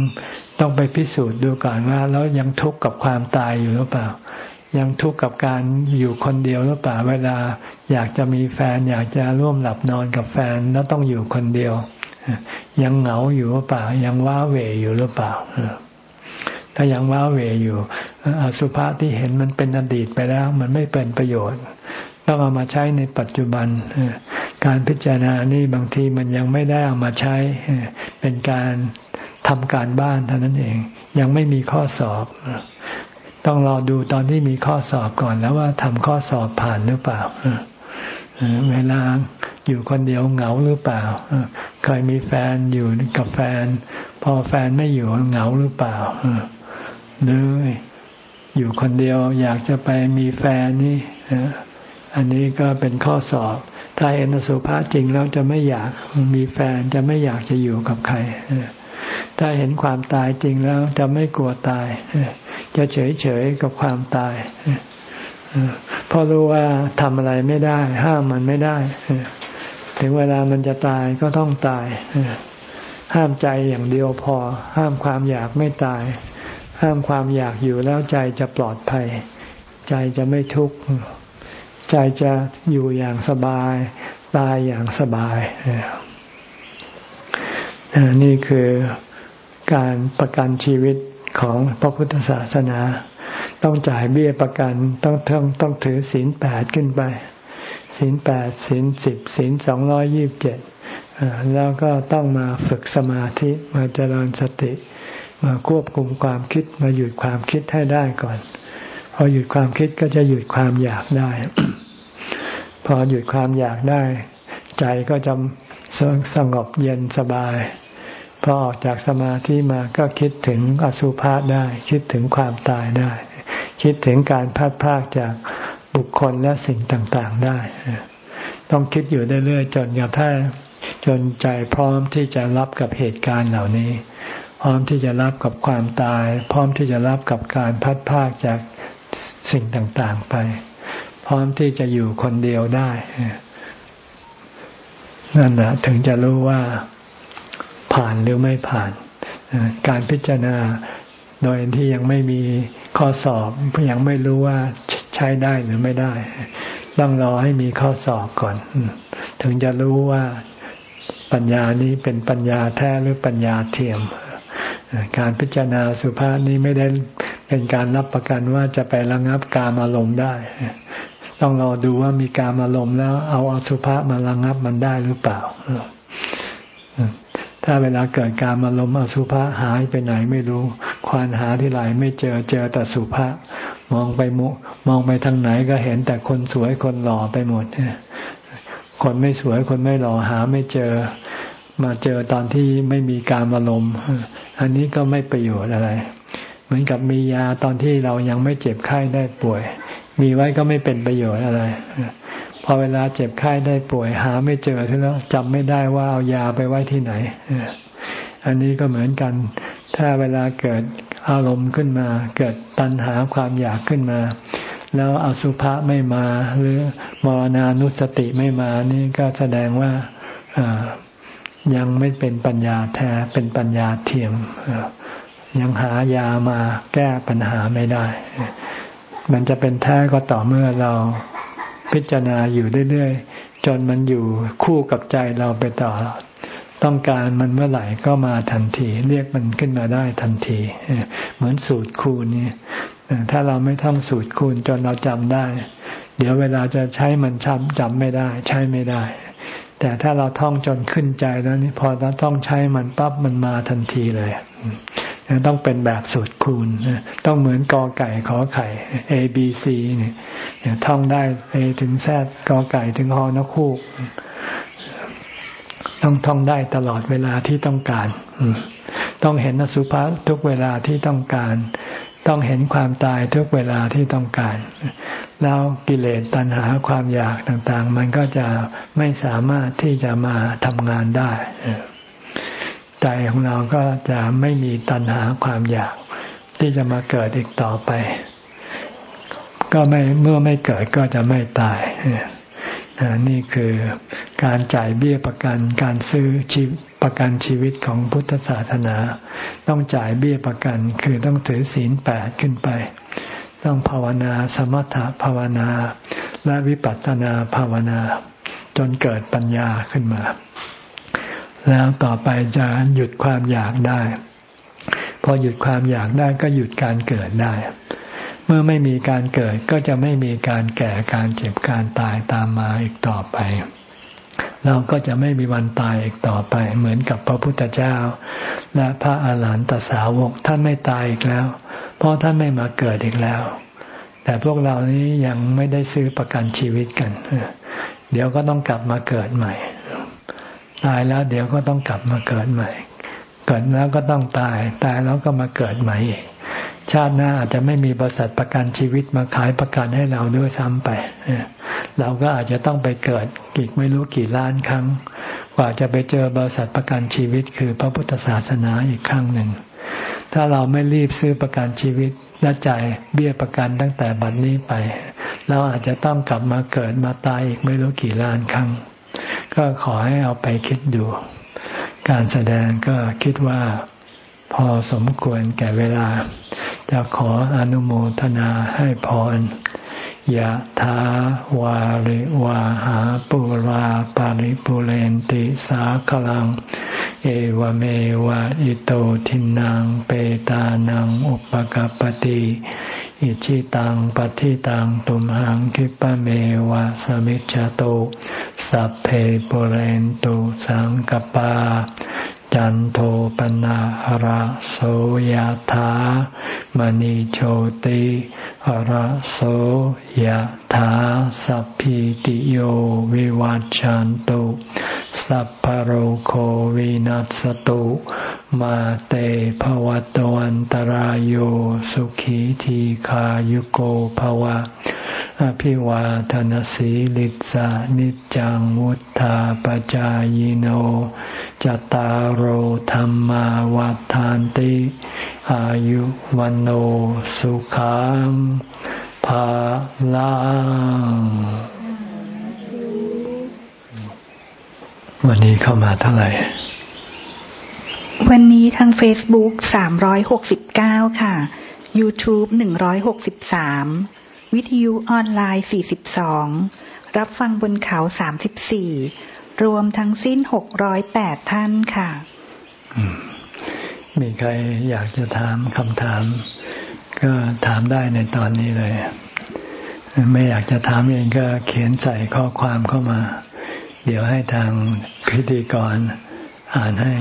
ต้องไปพิสูจน์ดูก่อนว่า แล้วยังทุกข์กับความตายอยู่หรือเปล่า ยังทุกข์กับการอยู่คนเดียวหรือเปล่าเวลา อยากจะมีแฟน อยากจะร่วมหลับนอนกับแฟนแล้วต้องอยู่คนเดียว ยังเหงาอยู่หรือเปล่า ยังว้าเหวอยู่หรือเปล่าถ้ายังว้าเหวอยู่อสุภะที่เห็นมันเป็นอดีตไปแล้ว มันไม่เป็นประโยชน์ ต้องเอามาใช้ในปัจจุบันการพิจารณานี่บางทีมันยังไม่ได้เอามาใช้ เป็นการทำการบ้านเท่านั้นเอง ยังไม่มีข้อสอบ ต้องรอดูตอนที่มีข้อสอบก่อนแล้วว่าทำข้อสอบผ่านหรือเปล่าเวลาอยู่คนเดียวเหงาหรือเปล่าเคยมีแฟนอยู่กับแฟน พอแฟนไม่อยู่เหงาหรือเปล่าหรืออยู่คนเดียวอยากจะไปมีแฟนนี่อันนี้ก็เป็นข้อสอบ ถ้าเห็นสุภาพจริงแล้วจะไม่อยากมีแฟนจะไม่อยากจะอยู่กับใครถ้าเห็นความตายจริงแล้วจะไม่กลัวตาย จะเฉยเฉยกับความตายเพราะรู้ว่าทำอะไรไม่ได้ ห้ามมันไม่ได้ ถึงเวลามันจะตายก็ต้องตาย ห้ามใจอย่างเดียวพอ ห้ามความอยากไม่ตาย ห้ามความอยากอยู่แล้วใจจะปลอดภัย ใจจะไม่ทุกข์ ใจจะอยู่อย่างสบาย ตายอย่างสบายนี่คือการประกันชีวิต ของพระพุทธศาสนา ต้องจ่ายเบี้ยประกันต้องต้องต้องถือศีลแปดขึ้นไป ศีลแปดศีลสิบศีลสองร้อยยิบเจ็ดแล้วก็ต้องมาฝึกสมาธิมาเจริญสติ มาควบคุมความคิดมาหยุดความคิดให้ได้ก่อน พอหยุดความคิดก็จะหยุดความอยากได้ พอหยุดความอยากได้ ใจก็จะสงบเย็นสบาย พอออกจากสมาธิมาก็คิดถึงอสุภะได้ คิดถึงความตายได้ คิดถึงการพัดพากจากบุคคลและสิ่งต่างๆได้ ต้องคิดอยู่เรื่อยๆจนกระทั่งจนใจพร้อมที่จะรับกับเหตุการณ์เหล่านี้ พร้อมที่จะรับกับความตาย พร้อมที่จะรับกับการพัดพากจากสิ่งต่างๆไป พร้อมที่จะอยู่คนเดียวได้นั่นแหละถึงจะรู้ว่า ผ่านหรือไม่ผ่าน การพิจารณาโดยที่ยังไม่มีข้อสอบยังไม่รู้ว่าใช้ได้หรือไม่ได้ ต้องรอให้มีข้อสอบก่อน ถึงจะรู้ว่าปัญญานี้เป็นปัญญาแท้หรือปัญญาเทียม การพิจารณาสุภาษนี้ไม่ได้เป็นการรับประกันว่าจะไประงับการอารมณ์ได้ ต้องรอดูว่ามีการอารมณ์แล้วเอาอสุภาษมาระงับมันได้หรือเปล่า ถ้าเวลาเกิดการมาลมอสุภะหายไปไหนไม่รู้ ควานหาที่ไหนไม่เจอเจอแต่สุภะมองไปมุมองไปทางไหนก็เห็นแต่คนสวยคนหล่อไปหมดคนไม่สวยคนไม่หล่อหาไม่เจอ มาเจอตอนที่ไม่มีการมาลมอันนี้ก็ไม่ประโยชน์อะไร เหมือนกับมียาตอนที่เรายังไม่เจ็บไข้ได้ป่วย มีไว้ก็ไม่เป็นประโยชน์อะไร พอเวลาเจ็บไข้ได้ป่วยหาไม่เจอทีแล้วจำไม่ได้ว่าเอายาไปไว้ที่ไหน อันนี้ก็เหมือนกัน ถ้าเวลาเกิดอารมณ์ขึ้นมา เกิดตัณหาความอยากขึ้นมา แล้วอสุภะไม่มา หรือมรณานุสติไม่มานี่ก็แสดงว่ายังไม่เป็นปัญญาแท้เป็นปัญญาเทียมยังหายามาแก้ปัญหาไม่ได้ มันจะเป็นแท้ก็ต่อเมื่อเรา พิจารณาอยู่เรื่อยๆ จนมันอยู่คู่กับใจเราไปต่อ ต้องการมันเมื่อไหร่ก็มาทันที เรียกมันขึ้นมาได้ทันที เหมือนสูตรคูณนี่ถ้าเราไม่ท่องสูตรคูณจนเราจำได้ เดี๋ยวเวลาจะใช้มันจำจำไม่ได้ ใช้ไม่ได้ แต่ถ้าเราท่องจนขึ้นใจแล้วนี่พอเราต้องใช้มันปั๊บมันมาทันทีเลย ต้องเป็นแบบสูตรคูณ ต้องเหมือนกอไก่ขอไข่ A B C เนี่ยท่องได้ A ถึงแซดกอไก่ถึงฮอนกคูก ต้องท่องได้ตลอดเวลาที่ต้องการ ต้องเห็นอสุภะทุกเวลาที่ต้องการ ต้องเห็นความตายทุกเวลาที่ต้องการ แล้วกิเลสตัณหาความอยากต่าง ๆ มันก็จะไม่สามารถที่จะมาทำงานได้ ใจของเราก็จะไม่มีตัณหาความอยาก ที่จะมาเกิดอีกต่อไป ก็ไม่เมื่อไม่เกิดก็จะไม่ตายนี่คือการจ่ายเบี้ยประกันการซื้อชีประกันชีวิตของพุทธศาสนา ต้องจ่ายเบี้ยประกันคือต้องถือศีลแปดขึ้นไป ต้องภาวนาสมถะภาวนา และวิปัสสนาภาวนา จนเกิดปัญญาขึ้นมา แล้วต่อไปจะหยุดความอยากได้ พอหยุดความอยากได้ก็หยุดการเกิดได้ เมื่อไม่มีการเกิดก็จะไม่มีการแก่การเจ็บการตายตามมาอีกต่อไป เราก็จะไม่มีวันตายอีกต่อไป เหมือนกับพระพุทธเจ้า และพระอาหารหันตสาวกท่านไม่ตายอีกแล้ว เพราะท่านไม่มาเกิดอีกแล้ว แต่พวกเรานี้ยังไม่ได้ซื้อประกันชีวิตกัน เดี๋ยวก็ต้องกลับมาเกิดใหม่ ตายแล้วเดี๋ยวก็ต้องกลับมาเกิดใหม่ เกิดแล้วก็ต้องตาย ตายแล้วก็มาเกิดใหม่อีก ชาติหน้าอาจจะไม่มีบริษัทประกันชีวิตมาขายประกันให้เราด้วยซ้ำไป เราก็อาจจะต้องไปเกิดอีกไม่รู้กี่ล้านครั้ง กว่าจะไปเจอบริษัทประกันชีวิต คือพระพุทธศาสนาอีกครั้งหนึ่ง ถ้าเราไม่รีบซื้อประกันชีวิตและจ่ายเบี้ยประกันตั้งแต่บัดนนี้ไป เราอาจจะต้องกลับมาเกิดมาตายอีกไม่รู้กี่ล้านครั้ง ก็ขอให้เอาไปคิดดู การแสดงก็คิดว่าพอสมควรแก่เวลา จะขออนุโมทนาให้พรยะถาวาริวาหาปุราปาริปุเรนติสาคลัง เอวเมวะอิโตทินังเปตานังอุปกปติ อิชิตังปฏิตังตุมหังคิปะเมวะสมิจจโตสัพเพปุเรนตุสังกปา จันโทปนะหระโสยธามณิโชติหระโสยธาสัพพิติโยวิวัจจันตุ สัพพโรโควินัสตุ มาเตภวัตวันตารโยสุขีทีขายุโกภวะ อภิวาทนสีลิสานิจังวุธาปจายโน จตารโหธรรมวาทานติ อายุวันโอสุขังภาลัง วันนี้เข้ามาเท่าไหร่ วันนี้ทาง Facebook 369ค่ะ YouTube 163วิทยุออนไลน์42รับฟังบนเขา34รวมทั้งสิ้น608ท่านค่ะ มีใครอยากจะถามคำถาม ก็ถามได้ในตอนนี้เลย ไม่อยากจะถามเองก็เขียนใส่ข้อความเข้ามา เดี๋ยวให้ทางพิธีกรอ่านให้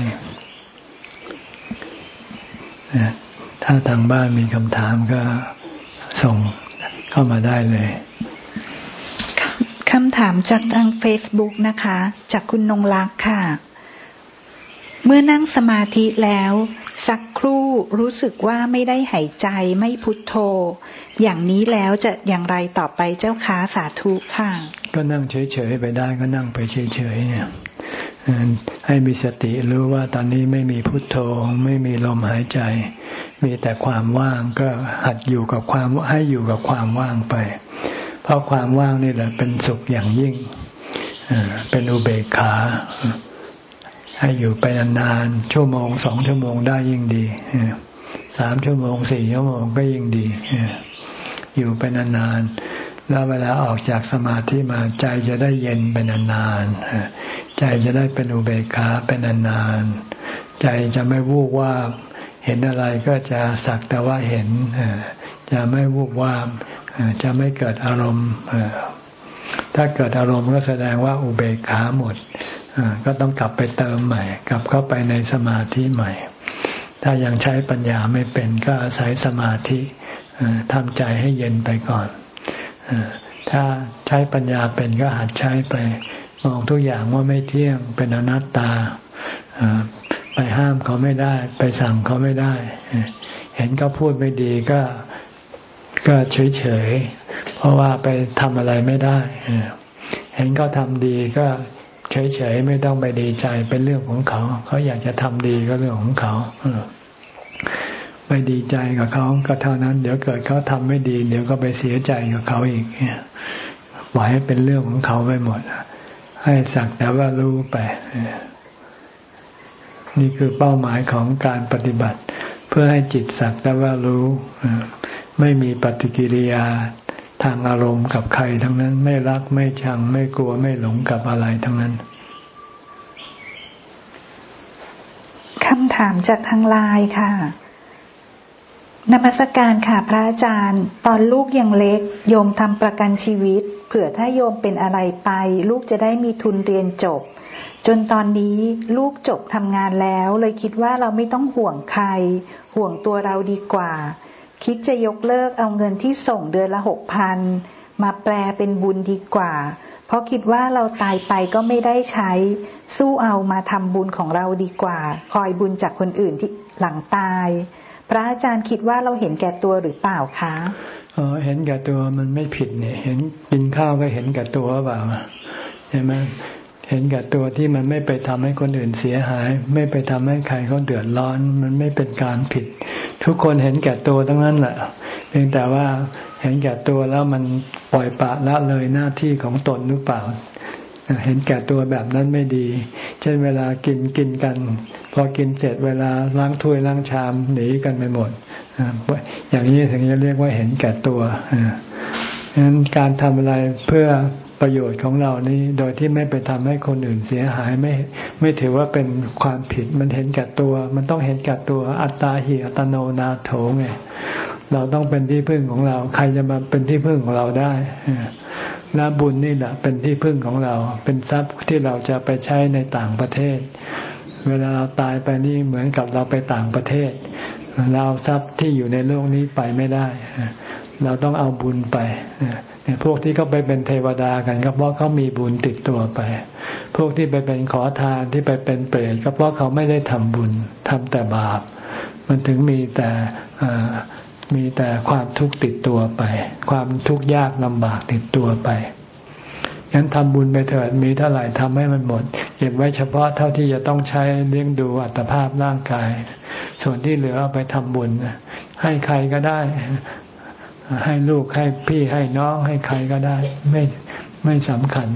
ถ้าทางบ้านมีคำถามก็ส่งเข้ามาได้เลยคำถามจากทางเฟซบุ๊กนะคะ จากคุณนงลักษ์ค่ะ เมื่อนั่งสมาธิแล้ว สักครู่รู้สึกว่าไม่ได้หายใจไม่พุทโธ อย่างนี้แล้วจะอย่างไรต่อไปเจ้าค้าสาธุค่ะ ก็นั่งเฉยๆไปได้ก็นั่งไปเฉยๆเนี่ยให้มีสติรู้ว่าตอนนี้ไม่มีพุทโธไม่มีลมหายใจ มีแต่ความว่างก็หัดอยู่กับความให้อยู่กับความว่างไป เพราะความว่างนี่แหละเป็นสุขอย่างยิ่งเป็นอุเบกขา ให้อยู่ไปนานๆชั่วโมงสองชั่วโมงได้ยิ่งดีสามชั่วโมงสี่ชั่วโมงก็ยิ่งดีอยู่ไปนานๆแล้วเวลาออกจากสมาธิมาใจจะได้เย็นไปนานๆใจจะได้เป็นอุเบกขาเป็นนานๆใจจะไม่วูบว่าเห็นอะไรก็จะสักแต่ว่าเห็นจะไม่วูบว่าจะไม่เกิดอารมณ์ถ้าเกิดอารมณ์ก็แสดงว่าอุเบกขาหมด ก็ต้องกลับไปเติมใหม่ กลับเข้าไปในสมาธิใหม่ ถ้ายังใช้ปัญญาไม่เป็นก็อาศัยสมาธิทำใจให้เย็นไปก่อนถ้าใช้ปัญญาเป็นก็หัดใช้ไป มองทุกอย่างว่าไม่เที่ยงเป็นอนัตตาไปห้ามเขาไม่ได้ ไปสั่งเขาไม่ได้ เห็นเขาพูดไม่ดีก็ก็เฉยเฉยเพราะว่าไปทำอะไรไม่ได้ เห็นเขาทำดีก็ เฉยเฉยไม่ต้องไปดีใจเป็นเรื่องของเขา เขาอยากจะทำดีก็เรื่องของเขาไปดีใจกับเขาก็เท่านั้น เดี๋ยวเกิดเขาทำไม่ดี เดี๋ยวก็ไปเสียใจกับเขาอีกปล่อยให้เป็นเรื่องของเขาไปหมด ให้สักแต่ว่ารู้ไปนี่คือเป้าหมายของการปฏิบัติ เพื่อให้จิตสักแต่ว่ารู้ ไม่มีปฏิกิริยา ทางอารมณ์กับใครทั้งนั้น ไม่รักไม่ชัง ไม่กลัวไม่หลงกับอะไรทั้งนั้นคำถามจากทางไลน์ค่ะนมัสการค่ะพระอาจารย์ ตอนลูกยังเล็ก โยมทำประกันชีวิต เผื่อถ้าโยมเป็นอะไรไป ลูกจะได้มีทุนเรียนจบ จนตอนนี้ลูกจบทำงานแล้ว เลยคิดว่าเราไม่ต้องห่วงใคร ห่วงตัวเราดีกว่า คิดจะยกเลิกเอาเงินที่ส่งเดือนละหกพันมาแปลเป็นบุญดีกว่า เพราะคิดว่าเราตายไปก็ไม่ได้ใช้ สู้เอามาทำบุญของเราดีกว่า คอยบุญจากคนอื่นที่หลังตาย พระอาจารย์คิดว่าเราเห็นแก่ตัวหรือเปล่าคะอ๋อเห็นแก่ตัวมันไม่ผิดเนี่ย เห็นกินข้าวก็เห็นแก่ตัวเปล่าใช่ไหม เห็นแก่ตัวที่มันไม่ไปทำให้คนอื่นเสียหาย ไม่ไปทำให้ใครเขาเดือดร้อน มันไม่เป็นการผิด ทุกคนเห็นแก่ตัวทั้งนั้นแหละเพียงแต่ว่าเห็นแก่ตัวแล้วมันปล่อยปะละเลยหน้าที่ของตนหรือเปล่า เห็นแก่ตัวแบบนั้นไม่ดี เช่นเวลากินกินกัน พอกินเสร็จเวลาล้างถ้วยล้างชามหนีกันไปหมด อย่างนี้ถึงจะเรียกว่าเห็นแก่ตัวฉะนั้นการทำอะไรเพื่อ ประโยชน์ของเรานี้ โดยที่ไม่ไปทำให้คนอื่นเสียหายไม่ ไม่ถือว่าเป็นความผิดมันเห็นแก่ตัว มันต้องเห็นแก่ตัวอัตตาหิอัตโนนาโถไงเราต้องเป็นที่พึ่งของเรา ใครจะมาเป็นที่พึ่งของเราได้และบุญนี่แหละเป็นที่พึ่งของเรา เป็นทรัพย์ที่เราจะไปใช้ในต่างประเทศ เวลาเราตายไปนี่เหมือนกับเราไปต่างประเทศ เราทรัพย์ที่อยู่ในโลกนี้ไปไม่ได้ เราต้องเอาบุญไปเนี่ยพวกที่เขาไปเป็นเทวดากันก็เพราะเขามีบุญติดตัวไป พวกที่ไปเป็นขอทานที่ไปเป็นเปรตก็เพราะเขาไม่ได้ทำบุญทำแต่บาป มันถึงมีแต่มีแต่ความทุกข์ติดตัวไป ความทุกข์ยากลำบากติดตัวไปงั้นทำบุญไปเถิดมีเท่าไหร่ทำให้มันหมด เก็บไว้เฉพาะเท่าที่จะต้องใช้เลี้ยงดูอัตภาพร่างกาย ส่วนที่เหลือเอาไปทำบุญ ให้ใครก็ได้ ให้ลูกให้พี่ให้น้องให้ใครก็ได้ ไม่ไม่สำคัญ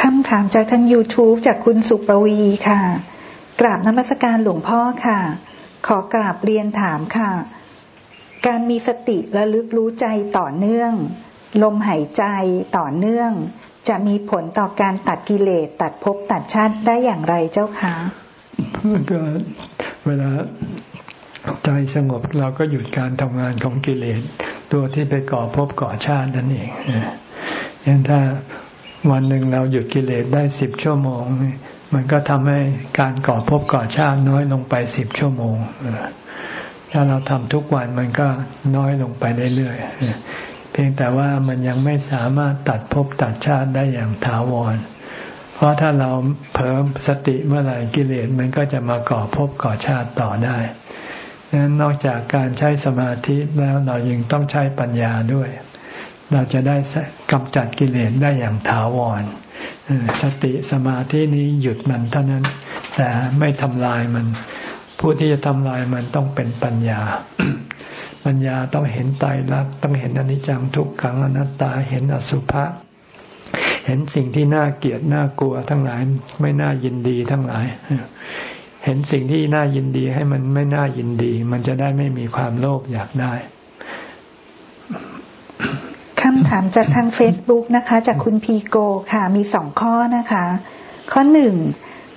คำถามจากทาง YouTube จากคุณสุปวีค่ะ กราบนมัสการหลวงพ่อค่ะ ขอกราบเรียนถามค่ะ การมีสติระลึกรู้ใจต่อเนื่อง ลมหายใจต่อเนื่อง จะมีผลต่อการตัดกิเลสตัดภพตัดชาติได้อย่างไรเจ้าคะก็เวลา ใจสงบเราก็หยุดการทำงานของกิเลส ตัวที่ไปก่อภพก่อชาตินั่นเองยันถ้าวันหนึ่งเราหยุดกิเลสได้สิบชั่วโมง มันก็ทำให้การก่อภพก่อชาติน้อยลงไปสิบชั่วโมงถ้าเราทำทุกวันมันก็น้อยลงไปเรื่อยๆเพียงแต่ว่ามันยังไม่สามารถตัดภพตัดชาติได้อย่างถาวร เพราะถ้าเราเพิ่มสติเมื่อไหร่กิเลสมันก็จะมาก่อภพก่อชาติต่อได้ ดังนั้นนอกจากการใช้สมาธิแล้วเรายังต้องใช้ปัญญาด้วย เราจะได้กำจัดกิเลสได้อย่างถาวร สติสมาธินี้หยุดมันเท่านั้น แต่ไม่ทำลายมัน ผู้ที่จะทำลายมันต้องเป็นปัญญา ปัญญาต้องเห็นไตรลักษณ์ต้องเห็นอนิจจังทุกขังอนัตตาเห็นอสุภะเห็นสิ่งที่น่าเกลียดน่ากลัวทั้งหลายไม่น่ายินดีทั้งหลาย เห็นสิ่งที่น่ายินดีให้มันไม่น่ายินดี มันจะได้ไม่มีความโลภอยากได้คำถามจากทางเฟซบุ๊กนะคะ จากคุณพีโกค่ะ มีสองข้อนะคะ ข้อหนึ่ง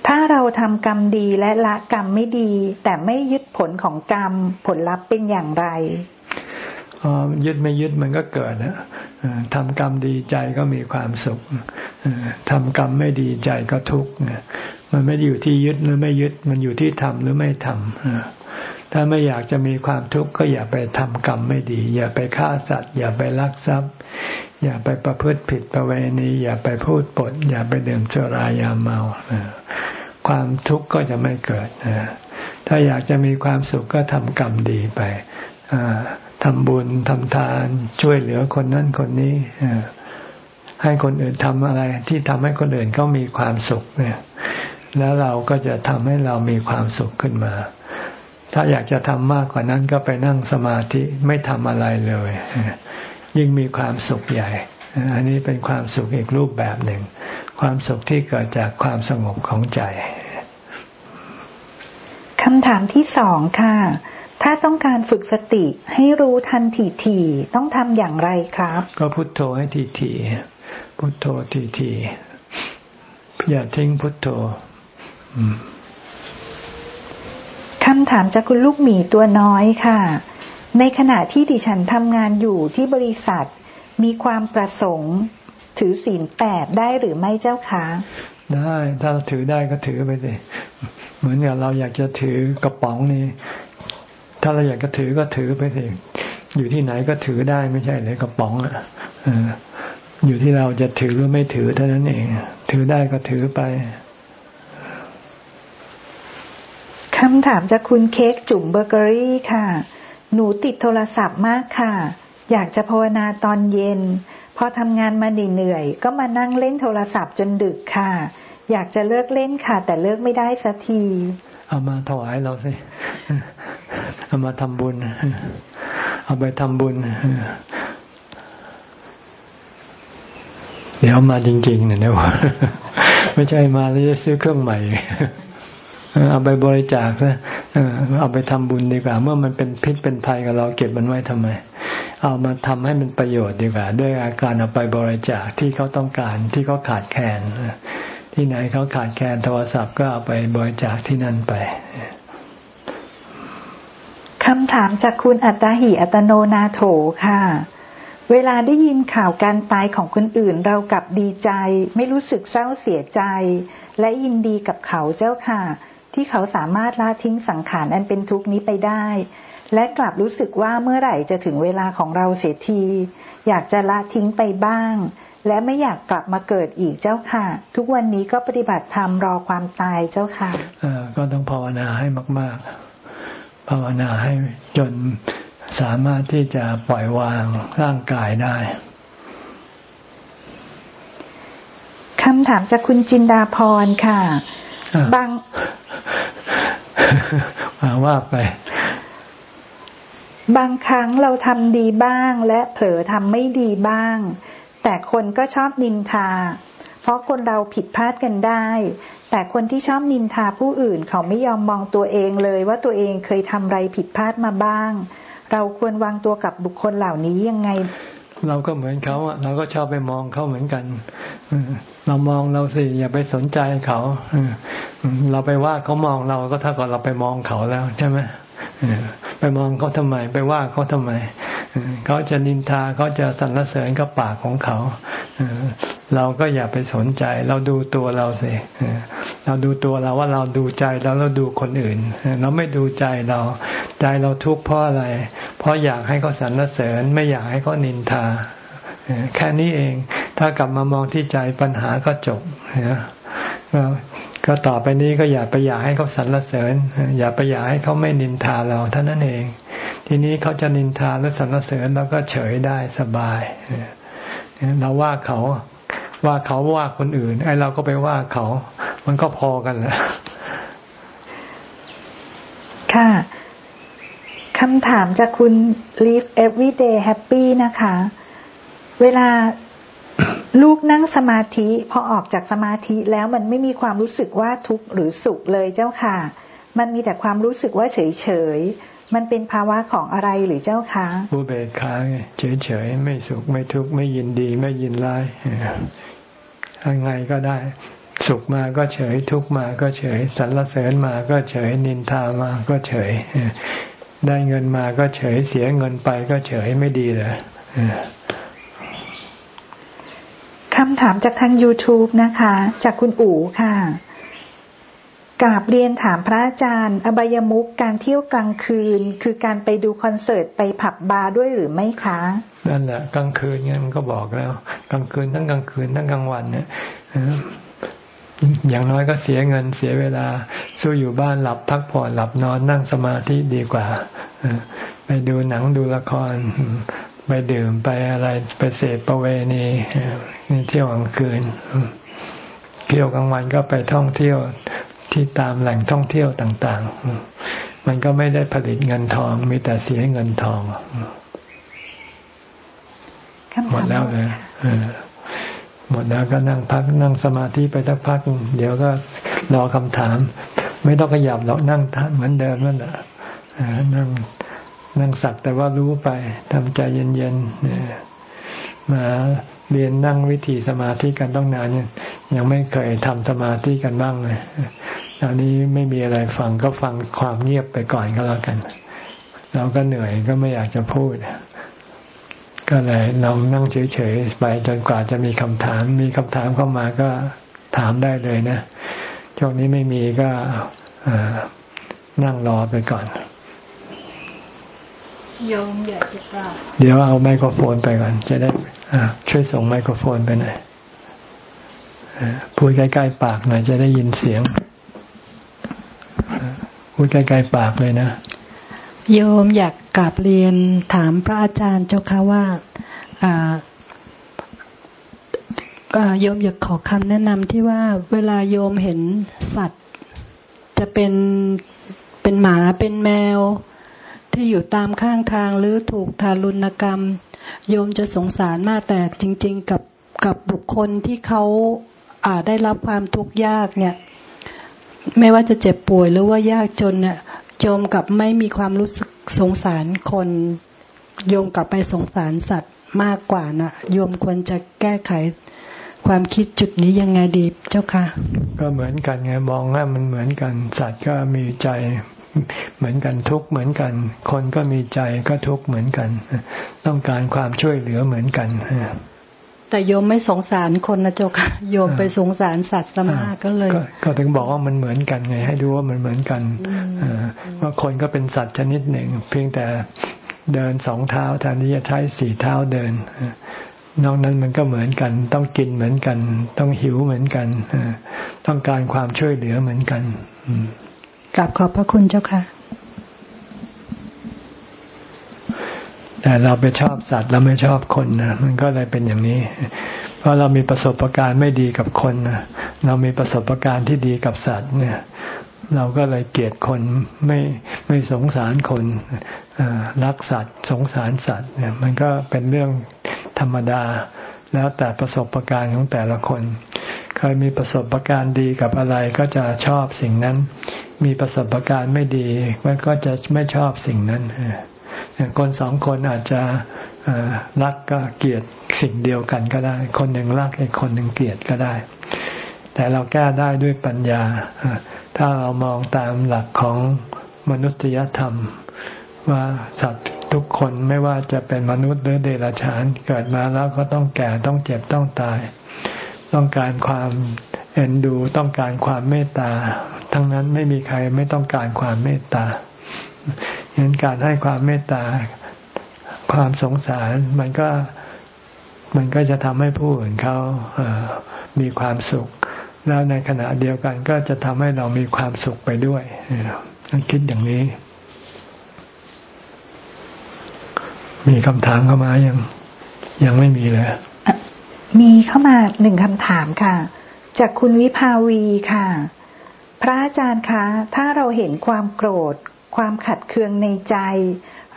ถ้าเราทำกรรมดีและละกรรมไม่ดี แต่ไม่ยึดผลของกรรมผลลัพธ์เป็นอย่างไรอ๋อยึดไม่ยึดมันก็เกิดนะทำกรรมดีใจก็มีความสุขทำกรรมไม่ดีใจก็ทุกข์ มันไม่อยู่ที่ยึดหรือไม่ยึด มันอยู่ที่ทำหรือไม่ทำถ้าไม่อยากจะมีความทุกข์ก็อย่าไปทำกรรมไม่ดี อย่าไปฆ่าสัตว์ อย่าไปลักทรัพย์ อย่าไปประพฤติผิดประเวณีอย่าไปพูดปด อย่าไปดื่มสุรายาเมาความทุกข์ก็จะไม่เกิดถ้าอยากจะมีความสุขก็ทำกรรมดีไปทำบุญทำทานช่วยเหลือคนนั้นคนนี้ให้คนอื่นทำอะไรที่ทำให้คนอื่นเขามีความสุขเนี่ย แล้วเราก็จะทำให้เรามีความสุขขึ้นมา ถ้าอยากจะทำมากกว่านั้นก็ไปนั่งสมาธิไม่ทำอะไรเลย ยิ่งมีความสุขใหญ่ อันนี้เป็นความสุขอีกรูปแบบหนึ่ง ความสุขที่เกิดจากความสงบของใจคำถามที่สองค่ะ ถ้าต้องการฝึกสติให้รู้ทันทีทีต้องทำอย่างไรครับ ก็พุโทโธให้ทีทีพุโทโธทีทีอย่าทิ้งพุโทโธ คำถามจากคุณลูกหมีตัวน้อยค่ะ ในขณะที่ดิฉันทำงานอยู่ที่บริษัท มีความประสงค์ ถือศีลแปดได้หรือไม่เจ้าคะได้ถ้าถือได้ก็ถือไปเลยเหมือนกับเราอยากจะถือกระป๋องนี่ถ้าเราอยากจะถือก็ถือไปสิอยู่ที่ไหนก็ถือได้ไม่ใช่เลยกระป๋องอะอยู่ที่เราจะถือหรือไม่ถือเท่านั้นเอง ถือได้ก็ถือไป คำถามจากคุณเค้กจุ๋มเบเกอรี่ค่ะ หนูติดโทรศัพท์มากค่ะ อยากจะภาวนาตอนเย็น พอทำงานมาเหนื่อยก็มานั่งเล่นโทรศัพท์จนดึกค่ะ อยากจะเลิกเล่นค่ะ แต่เลิกไม่ได้สักที เอามาถวายเราสิ เอามาทำบุญ เอาไปทำบุญ เดี๋ยวมาจริงๆเนี่ยนะว่าไม่ใช่มาแล้วจะซื้อเครื่องใหม่ เอาไปบริจาคนะเอาไปทำบุญดีกว่า เมื่อมันเป็นพิษเป็นภัยกับเราเก็บมันไว้ทำไม เอามาทำให้มันประโยชน์ดีกว่า ด้วยอาการเอาไปบริจาคที่เขาต้องการที่เขาขาดแคลนที่ไหนเขาขาดแคลนโทรศัพท์ก็เอาไปบริจาคที่นั่นไปคำถามจากคุณอัตหิอัตโนนาโถค่ะ เวลาได้ยินข่าวการตายของคนอื่นเรากลับดีใจ ไม่รู้สึกเศร้าเสียใจ และยินดีกับเขาเจ้าค่ะ ที่เขาสามารถละทิ้งสังขารอันเป็นทุกข์นี้ไปได้ และกลับรู้สึกว่าเมื่อไหร่จะถึงเวลาของเราเสียที อยากจะละทิ้งไปบ้าง และไม่อยากกลับมาเกิดอีกเจ้าค่ะ ทุกวันนี้ก็ปฏิบัติธรรมรอความตายเจ้าค่ะก็ต้องภาวนาให้มาก ๆ ภาวนาให้จนสามารถที่จะปล่อยวางร่างกายได้คำถามจากคุณจินดาพรค่ะ บาง ว่าไป บางครั้งเราทำดีบ้าง และเผลอทำไม่ดีบ้าง แต่คนก็ชอบนินทา เพราะคนเราผิดพลาดกันได้ แต่คนที่ชอบนินทาผู้อื่นเขาไม่ยอมมองตัวเองเลยว่าตัวเองเคยทำอะไรผิดพลาดมาบ้าง เราควรวางตัวกับบุคคลเหล่านี้ยังไง เราก็เหมือนเขาอะเราก็ชอบไปมองเขาเหมือนกันเรามองเราสิอย่าไปสนใจเขาเราไปว่าเขามองเราก็เท่ากับเราไปมองเขาแล้วใช่ไหม ไปมองเขาทำไม ไปว่าเขาทำไม เขาจะนินทาเขาจะสรรเสริญกับปากของเขาเราก็อย่าไปสนใจ เราดูตัวเราสิเราดูตัวเราว่าเราดูใจแล้วเราดูคนอื่น เราไม่ดูใจเรา ใจเราทุกข์เพราะอะไร เพราะอยากให้เขาสรรเสริญ ไม่อยากให้เขานินทาแค่นี้เอง ถ้ากลับมามองที่ใจปัญหาก็จบนะ ก็ต่อไปนี้ก็อย่าไปอยากให้เขาสรรเสริญ อย่าไปอยากให้เขาไม่นินทาเราเท่านั้นเอง ทีนี้เขาจะนินทาหรือสรรเสริญเราก็เฉยได้สบายเราว่าเขาว่าเขาว่าคนอื่น ไอ้เราก็ไปว่าเขา มันก็พอกันแหละค่ะคำถามจากคุณ live everyday happy นะคะ เวลา ลูกนั่งสมาธิพอออกจากสมาธิแล้วมันไม่มีความรู้สึกว่าทุกข์หรือสุขเลยเจ้าค่ะ มันมีแต่ความรู้สึกว่าเฉยเฉยมันเป็นภาวะของอะไรหรือเจ้าคะผู้เบกขางเฉยเฉยไม่สุขไม่ทุกข์ไม่ยินดีไม่ยินร้ายยังไงก็ได้ สุขมาก็เฉยทุกข์มาก็เฉยสรรเสริญมาก็เฉยนินทามาก็เฉยได้เงินมาก็เฉยเสียเงินไปก็เฉยไม่ดีเลย คำถามจากทาง YouTube นะคะ จากคุณอู๋ค่ะกราบเรียนถามพระอาจารย์ อบายมุกการเที่ยวกลางคืน คือการไปดูคอนเสิร์ตไปผับบาร์ด้วยหรือไม่คะนั่นแหละกลางคืนเนี่ยมันก็บอกแล้ว กลางคืนทั้งกลางคืนทั้งกลางวันเนี่ยอย่างน้อยก็เสียเงินเสียเวลาสู้อยู่บ้านหลับพักผ่อนหลับนอนนั่งสมาธิดีกว่าไปดูหนังดูละคร ไปดื่มไปอะไรไปเสพประเวณีเที่ยวกลางคืน เที่ยวกลางวันก็ไปท่องเที่ยวที่ตามแหล่งท่องเที่ยวต่าง ๆ มันก็ไม่ได้ผลิตเงินทอง มีแต่เสียเงินทองหมดแล้วเลยหมดแล้วก็นั่งพักนั่งสมาธิไปสักพัก เดี๋ยวก็รอคำถาม ไม่ต้องขยับหรอกนั่งท่านเหมือนเดิมนั่นแหละนั่ง นั่งสักแต่ว่ารู้ไปทำใจเย็นๆมาเรียนนั่งวิธีสมาธิกันต้องนานเนี่ยยังไม่เคยทำสมาธิกันบ้างเลยตอนนี้ไม่มีอะไรฟังก็ฟังความเงียบไปก่อนก็แล้วกัน เราก็เหนื่อยก็ไม่อยากจะพูด ก็เลยลองนั่งเฉยๆไปจนกว่าจะมีคำถาม มีคำถามเข้ามาก็ถามได้เลยนะช่วงนี้ไม่มีก็นั่งรอไปก่อน โยมอยากจะกราบเดี๋ยวเอาไมโครโฟนไปก่อนจะได้ช่วยส่งไมโครโฟนไปหน่อยพูดใกล้ๆปากหน่อยจะได้ยินเสียงพูดใกล้ๆปากเลยนะโยมอยากกราบเรียนถามพระอาจารย์เจ้าค่ะว่าโยมอยากขอคำแนะนำที่ว่าเวลาโยมเห็นสัตว์ จะเป็นเป็นหมาเป็นแมว ที่อยู่ตามข้างทางหรือถูกทารุณกรรม โยมจะสงสารมากแต่จริง ๆ กับกับบุคคลที่เขาอาได้รับความทุกข์ยากเนี่ย ไม่ว่าจะเจ็บป่วยหรือว่ายากจนเนี่ยโยมกับไม่มีความรู้สึกสงสารคนโยมกลับไปสงสารสัตว์มากกว่านะโยมควรจะแก้ไขความคิดจุดนี้ยังไงดีเจ้าค่ะ ก็เหมือนกันไงมองว่ามันเหมือนกัน สัตว์ก็มีใจ เหมือนกันทุกเหมือนกัน คนก็มีใจก็ทุกเหมือนกัน ต้องการความช่วยเหลือเหมือนกันแต่โยมไม่สงสารคนนะเจ้าค่ะโยมไปสงสารสัตว์สมาก็เลย ก็ถึงบอกว่ามันเหมือนกันไง ให้ดูว่ามันเหมือนกันว่าคนก็เป็นสัตว์ชนิดหนึ่ง เพียงแต่เดินสองเท้าแทนที่จะใช้สี่เท้าเดินนอกนั้นมันก็เหมือนกัน ต้องกินเหมือนกัน ต้องหิวเหมือนกันต้องการความช่วยเหลือเหมือนกัน กลับขอบพระคุณเจ้าค่ะ แต่เราไปชอบสัตว์เราไม่ชอบคนนะมันก็เลยเป็นอย่างนี้ เพราะเรามีประสบการณ์ไม่ดีกับคนนะเรามีประสบการณ์ที่ดีกับสัตว์เนี่ย เราก็เลยเกลียดคนไม่ไม่สงสารคนรักสัตว์สงสารสัตว์เนี่ย มันก็เป็นเรื่องธรรมดาแล้วแต่ประสบการณ์ของแต่ละคน เคยมีประสบการณ์ดีกับอะไรก็จะชอบสิ่งนั้น มีประสบการณ์ไม่ดีมันก็จะไม่ชอบสิ่งนั้นคนสองคนอาจจะรักก็เกลียดสิ่งเดียวกันก็ได้ คนหนึ่งรักอีกคนหนึ่งเกลียดก็ได้ แต่เราแก้ได้ด้วยปัญญา ถ้าเรามองตามหลักของมนุษยธรรม ว่าสัตว์ทุกคนไม่ว่าจะเป็นมนุษย์หรือเดรัจฉานเกิดมาแล้วก็ต้องแก่ต้องเจ็บต้องตาย ต้องการความเอ็นดูต้องการความเมตตา ทั้งนั้นไม่มีใครไม่ต้องการความเมตตาเห็นการให้ความเมตตา ความสงสารมันก็มันก็จะทำให้ผู้อื่นเขามีความสุข แล้วในขณะเดียวกันก็จะทำให้เรามีความสุขไปด้วยคิดอย่างนี้ มีคำถามเข้ามายังยังไม่มีเลย มีเข้ามาหนึ่งคำถามค่ะ จากคุณวิภาวีค่ะ พระอาจารย์คะ ถ้าเราเห็นความโกรธ ความขัดเคืองในใจ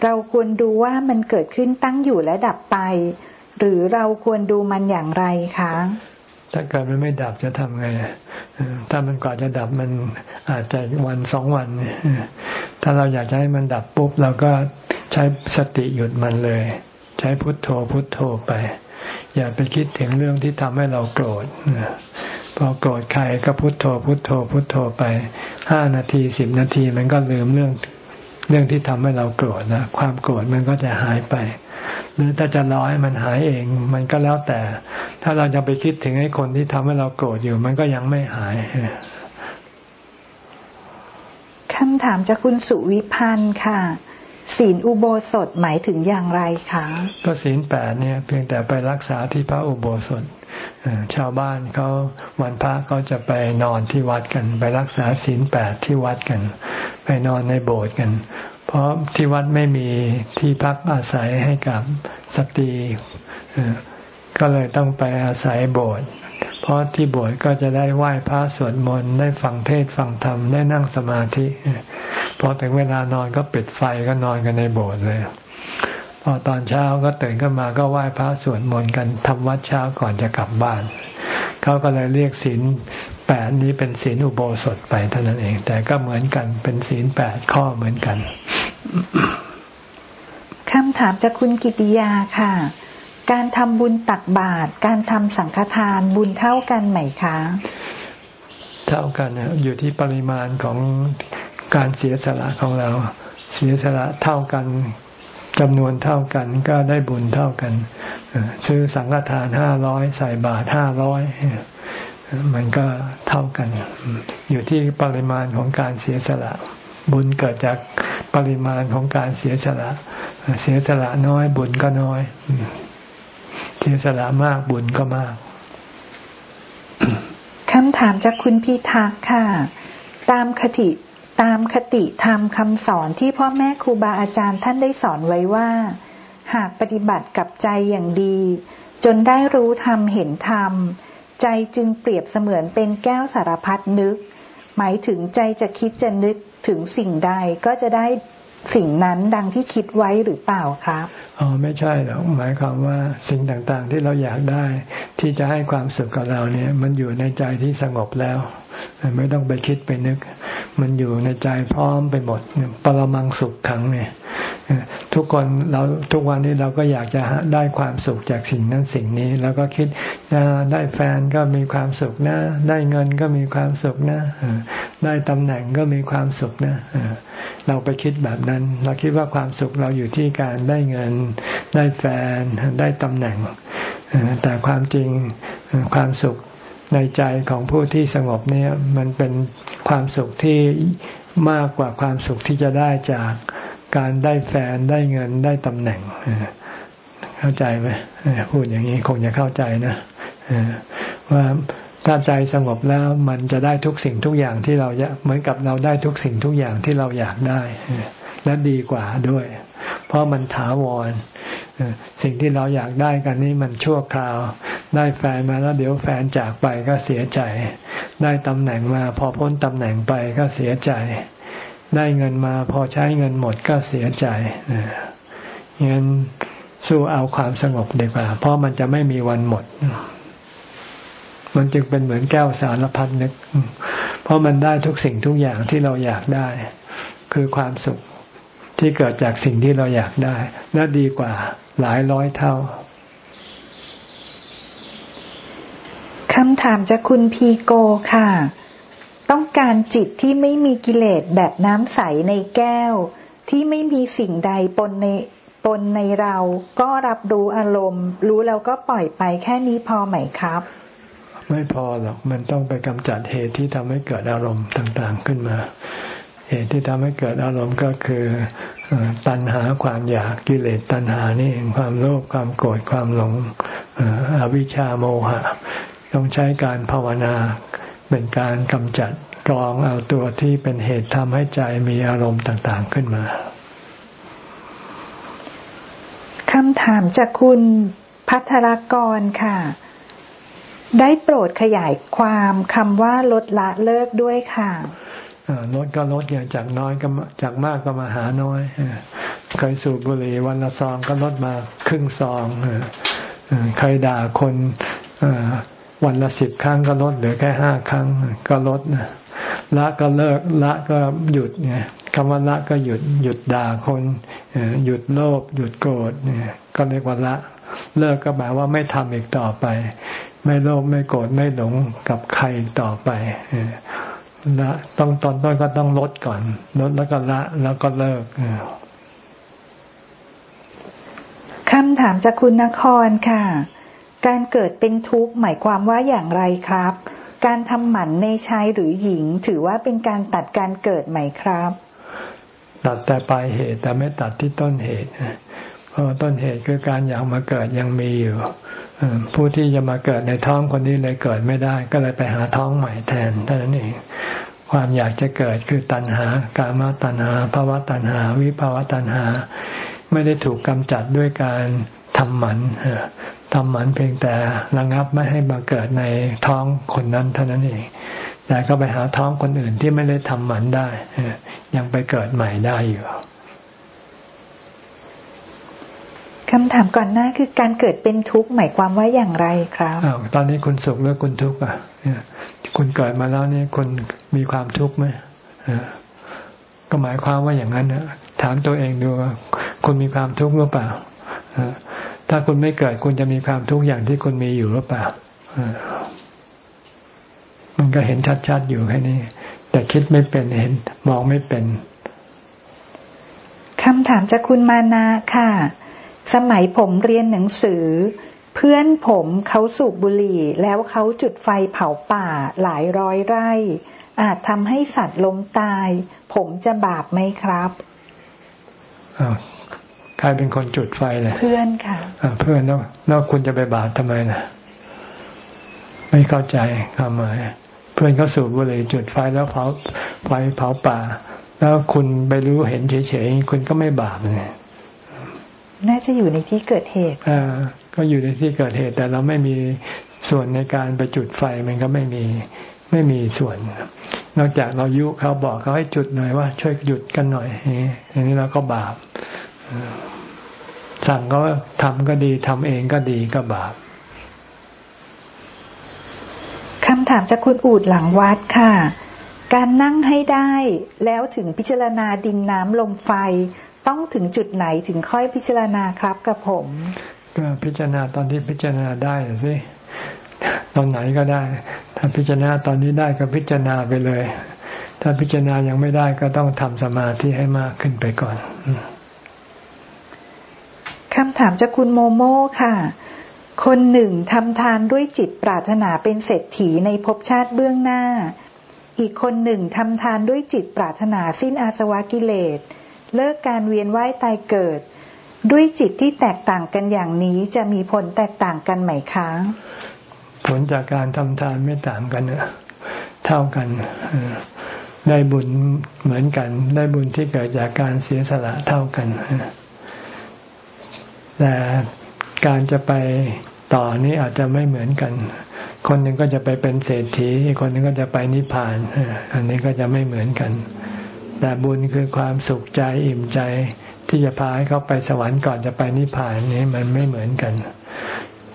เราควรดูว่ามันเกิดขึ้นตั้งอยู่และดับไป หรือเราควรดูมันอย่างไรคะถ้าเกิดมันไม่ดับจะทำไง ถ้ามันกว่าจะดับมันอาจจะวันสองวันถ้าเราอยากจะให้มันดับปุ๊บเราก็ใช้สติหยุดมันเลย ใช้พุทโธพุทโธไป อย่าไปคิดถึงเรื่องที่ทำให้เราโกรธพอโกรธใครก็พุโทโธ พุโทโธ พุโทโธไปห้านาทีสิบนาทีมันก็ลืมเรื่องเรื่องที่ทำให้เราโกรธนะความโกรธมันก็จะหายไป หรือถ้าจะรอให้มันหายเอง มันก็แล้วแต่ ถ้าเราจะไปคิดถึงไอ้คนที่ทำให้เราโกรธอยู่ มันก็ยังไม่หายคำถามจากคุณสุวิพันธ์ค่ะ ศีลอุโบสถหมายถึงอย่างไรคะก็ศีลแปดเนี่ย เพียงแต่ไปรักษาที่พระอุโบสถชาวบ้านเขาวันพระเขาจะไปนอนที่วัดกัน ไปรักษาศีลแปดที่วัดกัน ไปนอนในโบสถ์กัน เพราะที่วัดไม่มีที่พักอาศัยให้กับสตรีก็เลยต้องไปอาศัยโบสถ์ เพราะที่โบสถ์ก็จะได้ไหว้พระสวดมนต์ได้ฟังเทศฟังธรรมได้นั่งสมาธิพอถึงเวลานอนก็ปิดไฟก็นอนกันในโบสถ์เลยพอตอนเช้าก็ตื่นขึ้นมาก็ไหว้พระสวดมนต์กันทำวัดเช้าก่อนจะกลับบ้านเขาก็เลยเรียกศีลแปดนี้เป็นศีลอุโบสถไปเท่านั้นเอง แต่ก็เหมือนกันเป็นศีลแปดข้อเหมือนกันคำถามจากคุณกิติยาค่ะ การทำบุญตักบาตรการทำสังฆทานบุญเท่ากันไหมคะ เท่ากันอยู่ที่ปริมาณของการเสียสละของเรา เสียสละเท่ากันจำนวนเท่ากันก็ได้บุญเท่ากันซื้อสังฆทานห้าร้อยใส่บาทห้าร้อยมันก็เท่ากัน อยู่ที่ปริมาณของการเสียสละ บุญเกิดจากปริมาณของการเสียสละ เสียสละน้อยบุญก็น้อย เสียสละมากบุญก็มากคำถามจากคุณพีทักค่ะ ตามคติตามคติธรรมคำสอนที่พ่อแม่ครูบาอาจารย์ท่านได้สอนไว้ว่า หากปฏิบัติกับใจอย่างดี จนได้รู้ธรรมเห็นธรรม ใจจึงเปรียบเสมือนเป็นแก้วสารพัดนึก หมายถึงใจจะคิดจะนึกถึงสิ่งใดก็จะได้สิ่งนั้นดังที่คิดไว้หรือเปล่าครับ อ๋อไม่ใช่หรอกหมายความว่าสิ่งต่างๆ ที่เราอยากได้ ที่จะให้ความสุขกับเราเนี่ย มันอยู่ในใจที่สงบแล้วไม่ต้องไปคิดไปนึก มันอยู่ในใจพร้อมไปหมดปรมังสุขขังเนี่ย ทุกคนเราทุกวันนี้เราก็อยากจะได้ความสุขจากสิ่งนั้นสิ่งนี้แล้วก็คิดได้แฟนก็มีความสุขนะ ได้เงินก็มีความสุขนะ ได้ตำแหน่งก็มีความสุขนะเราไปคิดแบบนั้น เราคิดว่าความสุขเราอยู่ที่การได้เงิน ได้แฟนได้ตำแหน่ง แต่ความจริงความสุขในใจของผู้ที่สงบเนี่ยมันเป็นความสุขที่มากกว่าความสุขที่จะได้จาก การได้แฟนได้เงินได้ตำแหน่งเข้าใจไหมพูดอย่างนี้คงจะเข้าใจนะว่าถ้าใจสงบแล้วมันจะได้ทุกสิ่งทุกอย่างที่เราเหมือนกับเราได้ทุกสิ่งทุกอย่างที่เราอยากได้และดีกว่าด้วย เพราะมันถาวรสิ่งที่เราอยากได้กันนี้มันชั่วคราว ได้แฟนมาแล้วเดี๋ยวแฟนจากไปก็เสียใจ ได้ตำแหน่งมาพอพ้นตำแหน่งไปก็เสียใจ ได้เงินมาพอใช้เงินหมดก็เสียใจงั้นสู้เอาความสงบดีกว่า เพราะมันจะไม่มีวันหมด มันจึงเป็นเหมือนแก้วสารพัดนึก เพราะมันได้ทุกสิ่งทุกอย่างที่เราอยากได้ คือความสุขที่เกิดจากสิ่งที่เราอยากได้และดีกว่าหลายร้อยเท่าคำถามจากคุณพีโกค่ะ ต้องการจิตที่ไม่มีกิเลสแบบน้ำใสในแก้ว ที่ไม่มีสิ่งใดปนในปนในเรา ก็รับรู้อารมณ์ รู้แล้วก็ปล่อยไปแค่นี้พอไหมครับ ไม่พอหรอกมันต้องไปกำจัดเหตุที่ทำให้เกิดอารมณ์ต่าง ๆขึ้นมา เหตุที่ทำให้เกิดอารมณ์ก็คือตัณหาความอยากกิเลสตัณหานี่เองความโลภความโกรธความหลงอวิชชาโมหะ ต้องใช้การภาวนา เป็นการกำจัดกรองเอาตัวที่เป็นเหตุทำให้ใจมีอารมณ์ต่างๆขึ้นมาคำถามจากคุณพัทรกรค่ะ ได้โปรดขยายความคำว่าลดละเลิกด้วยค่ะลดก็ลดอย่างจากน้อยก็จากมากก็มาหาน้อยเคยสูบบุหรี่วันละซองก็ลดมาครึ่งซองเคยด่าคน วันละสิบครั้งก็ลดเหลือแค่ห้าครั้งก็ลดนะละก็เลิกละก็หยุดไงคำว่าละก็หยุดหยุดด่าคนหยุดโลภหยุดโกรธเนี่ยก็เรียกว่าละ เลิกก็แปลว่าไม่ทำอีกต่อไป ไม่โลภไม่โกรธไม่หลงกับใครต่อไปละต้องตอนต้นก็ต้องลดก่อน ลดแล้วก็ละแล้วก็เลิกคำถามจากคุณนครค่ะ การเกิดเป็นทุกข์หมายความว่าอย่างไรครับ การทำหมันในชายหรือหญิง ถือว่าเป็นการตัดการเกิดไหมครับ ตัดแต่ปลายเหตุแต่ไม่ตัดที่ต้นเหตุเพราะต้นเหตุคือการอยากมาเกิดยังมีอยู่ผู้ที่จะมาเกิดในท้องคนนี้เลยเกิดไม่ได้ ก็เลยไปหาท้องใหม่แทนเท่านั้นเองความอยากจะเกิดคือตัณหากามาตัณหาภาวะตัณหา วิภาวะตัณหา ไม่ได้ถูกกำจัดด้วยการทำหมัน ทำหมันเพียงแต่ระงับไม่ให้มาเกิดในท้องคนนั้นเท่านั้นเอง แต่ก็ไปหาท้องคนอื่นที่ไม่ได้ทำหมันได้ ยังไปเกิดใหม่ได้อยู่คำถามก่อนหน้าคือการเกิดเป็นทุกข์หมายความว่าอย่างไรครับอ้าวตอนนี้คุณสุขหรือคุณทุกข์อะคุณเกิดมาแล้วนี่คุณมีความทุกข์ไหมก็หมายความว่าอย่างนั้นนะถามตัวเองดูคุณมีความทุกข์หรือเปล่า ถ้าคุณไม่เกิดคุณจะมีความทุกข์อย่างที่คุณมีอยู่หรือเปล่ามันก็เห็นชัดๆอยู่แค่นี้ แต่คิดไม่เป็นเห็น มองไม่เป็นคำถามจากคุณมานาค่ะ สมัยผมเรียนหนังสือ เพื่อนผมเขาสูบบุหรี่ แล้วเขาจุดไฟเผาป่าหลายร้อยไร่ อาจทำให้สัตว์ล้มตาย ผมจะบาปไหมครับ ใครเป็นคนจุดไฟเลยเพื่อนค่ะเพื่อนแล้วแล้วคุณจะไปบาปทำไมนะไม่เข้าใจความหมายเพื่อนเขาสูบบุหรี่จุดไฟแล้วเผาไฟเผาป่า แล้วคุณไปรู้เห็นเฉยๆคุณก็ไม่บาปเลยน่าจะอยู่ในที่เกิดเหตุอ่าก็อยู่ในที่เกิดเหตุ แต่เราไม่มีส่วนในการไปจุดไฟมันก็ไม่มีไม่มีส่วน นอกจากเรายุเขาบอกเขาให้จุดหน่อยว่า ช่วยหยุดกันหน่อยอย่างนี้เราก็บาป สั่งก็ทำก็ดีทำเองก็ดีก็บาปคำถามจากคุณอูดหลังวัดค่ะ การนั่งให้ได้แล้วถึงพิจารณาดินน้ำลมไฟต้องถึงจุดไหนถึงค่อยพิจารณาครับกับผม ก็พิจารณาตอนที่พิจารณาได้สิตอนไหนก็ได้ ถ้าพิจารณาตอนนี้ได้ก็พิจารณาไปเลย ถ้าพิจารณายังไม่ได้ก็ต้องทำสมาธิให้มากขึ้นไปก่อน คำถามจากคุณโมโม่ค่ะ คนหนึ่งทำทานด้วยจิตปรารถนาเป็นเศรษฐีในภพชาติเบื้องหน้า อีกคนหนึ่งทำทานด้วยจิตปรารถนาสิ้นอาสวะกิเลส เลิกการเวียนว่ายตายเกิด ด้วยจิตที่แตกต่างกันอย่างนี้จะมีผลแตกต่างกันไหมคะ ผลจากการทำทานไม่ต่างกันนะเท่ากันได้บุญเหมือนกัน ได้บุญที่เกิดจากการเสียสละเท่ากัน แต่การจะไปต่อนี้อาจจะไม่เหมือนกัน คนหนึ่งก็จะไปเป็นเศรษฐี อีกคนหนึ่งก็จะไปนิพพาน อันนี้ก็จะไม่เหมือนกัน แต่บุญคือความสุขใจอิ่มใจที่จะพาให้เขาไปสวรรค์ก่อนจะไปนิพพานนี้มันไม่เหมือนกัน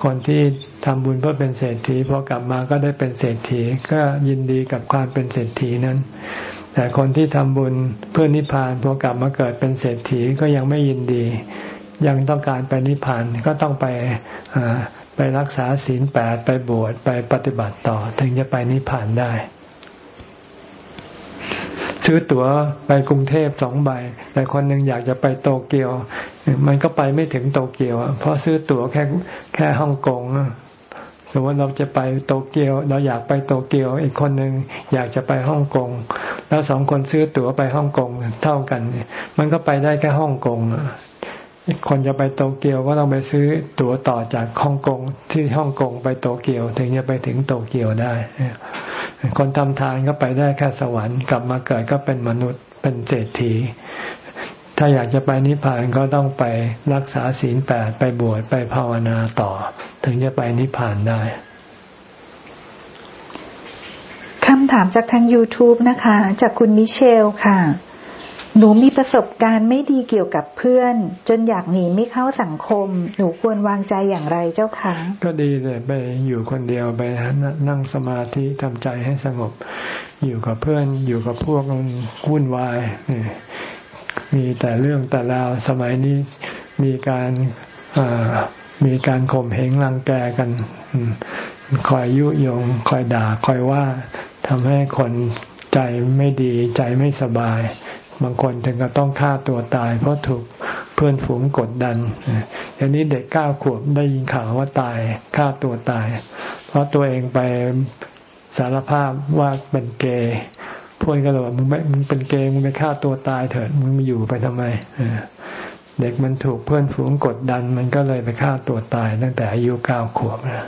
คนที่ทำบุญเพื่อเป็นเศรษฐีพอกลับมาก็ได้เป็นเศรษฐีก็ยินดีกับความเป็นเศรษฐีนั้น แต่คนที่ทำบุญเพื่อนิพพานพอกลับมาเกิดเป็นเศรษฐีก็ยังไม่ยินดี ยังต้องการไปนิพพานก็ต้องไปไปรักษาศีลแปดไปบวชไปปฏิบัติต่อ ถึงจะไปนิพพานได้ ซื้อตั๋วไปกรุงเทพสองใบ แต่คนหนึ่งอยากจะไปโตเกียว มันก็ไปไม่ถึงโตเกียว เพราะซื้อตั๋วแค่แค่ฮ่องกงสมมติเราจะไปโตเกียว เราอยากไปโตเกียว อีกคนหนึ่งอยากจะไปฮ่องกง แล้วสองคนซื้อตั๋วไปฮ่องกงเท่ากัน มันก็ไปได้แค่ฮ่องกง คนจะไปโตเกียวก็ต้องไปซื้อตั๋วต่อจากฮ่องกงที่ฮ่องกงไปโตเกียว ถึงจะไปถึงโตเกียวได้ คนทำทานก็ไปได้แค่สวรรค์กลับมาเกิดก็เป็นมนุษย์เป็นเศรษฐี ถ้าอยากจะไปนิพพานก็ต้องไปรักษาศีลแปดไปบวชไปภาวนาต่อ ถึงจะไปนิพพานได้คำถามจากทาง YouTube นะคะ จากคุณมิเชลค่ะ หนูมีประสบการณ์ไม่ดีเกี่ยวกับเพื่อน จนอยากหนีไม่เข้าสังคม หนูควรวางใจอย่างไรเจ้าคะก็ดีเลยไปอยู่คนเดียวไปนั่งสมาธิทำใจให้สงบ อยู่กับเพื่อนอยู่กับพวกวุ่นวายมีแต่เรื่องแต่ราวสมัยนี้มีการมีการข่มเหงรังแกกันคอยยุยง คอยด่า คอยว่าทำให้คนใจไม่ดีใจไม่สบาย บางคนถึงก็ต้องฆ่าตัวตาย เพราะถูกเพื่อนฝูงกดดันอย่างนี้เด็กเก้าขวบได้ยินข่าวว่าตายฆ่าตัวตาย เพราะตัวเองไปสารภาพว่าเป็นเกย์พวกก็เลยว่ามึงไม่มึงเป็นเกย์มึงไปฆ่าตัวตายเถิดมึงมาอยู่ไปทำไมเด็กมันถูกเพื่อนฝูงกดดัน มันก็เลยไปฆ่าตัวตาย ตั้งแต่อายุเก้าขวบนะ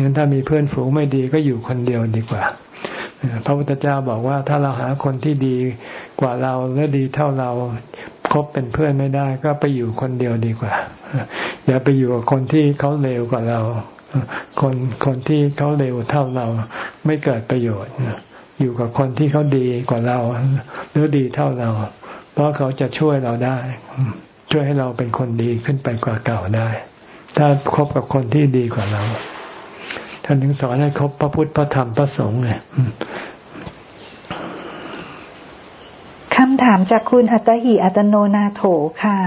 งั้นถ้ามีเพื่อนฝูงไม่ดีก็อยู่คนเดียวดีกว่า พระพุทธเจ้าบอกว่าถ้าเราหาคนที่ดีกว่าเราและดีเท่าเราคบเป็นเพื่อนไม่ได้ก็ไปอยู่คนเดียวดีกว่า อย่าไปอยู่กับคนที่เขาเลวกว่าเรา คนคนที่เขาเลวเท่าเราไม่เกิดประโยชน์ อยู่กับคนที่เขาดีกว่าเราหรือดีเท่าเรา เพราะเขาจะช่วยเราได้ ช่วยให้เราเป็นคนดีขึ้นไปกว่าเก่าได้ ถ้าคบกับคนที่ดีกว่าเรา ท่านถึงสอนให้คบพระพุทธพระธรรมพระสงฆ์ไงคำำถามจากคุณอัตหิอัตโนนาโถค่ะ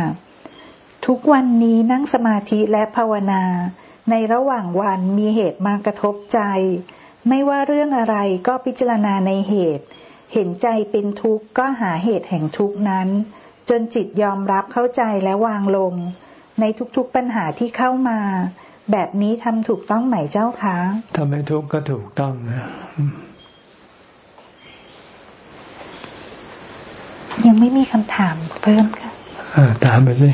ทุกวันนี้นั่งสมาธิและภาวนา ในระหว่างวันมีเหตุมากระทบใจ ไม่ว่าเรื่องอะไรก็พิจารณาในเหตุ เห็นใจเป็นทุกข์ก็หาเหตุแห่งทุกข์นั้น จนจิตยอมรับเข้าใจและวางลง ในทุกๆปัญหาที่เข้ามา แบบนี้ทำถูกต้องไหมเจ้าคะทำให้ทุกข์ก็ถูกต้องนะยังไม่มีคำถามเพิ่มค่ะถามไปสิ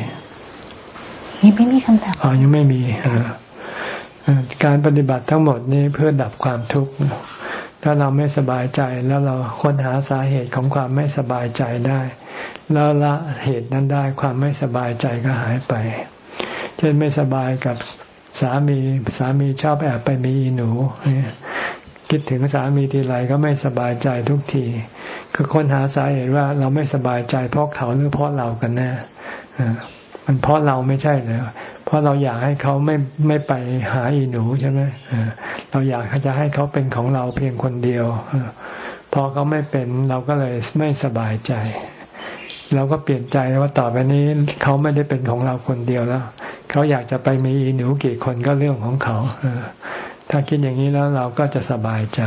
ยังไม่มีคำถามอ๋อยังไม่มีการปฏิบัติทั้งหมดนี้เพื่อดับความทุกข์ถ้าเราไม่สบายใจแล้วเราค้นหาสาเหตุของความไม่สบายใจได้ แล้วละเหตุนั้นได้ความไม่สบายใจก็หายไป เช่นไม่สบายกับ สามีสามีชอบแอบไปมีหนู คิดถึงสามีทีไรก็ไม่สบายใจทุกที คือค้นหาสาเหตุว่าเราไม่สบายใจเพราะเขาหรือเพราะเรากันแน่มันเพราะเราไม่ใช่เลยเพราะเราอยากให้เขาไม่ไม่ไปหาอีหนูใช่ไหมเราอยากจะให้เขาเป็นของเราเพียงคนเดียวพอเขาไม่เป็นเราก็เลยไม่สบายใจเราก็เปลี่ยนใจว่าต่อไปนี้เขาไม่ได้เป็นของเราคนเดียวแล้ว เขาอยากจะไปมีอีหนูกี่คนก็เรื่องของเขาถ้าคิดอย่างนี้แล้วเราก็จะสบายใจ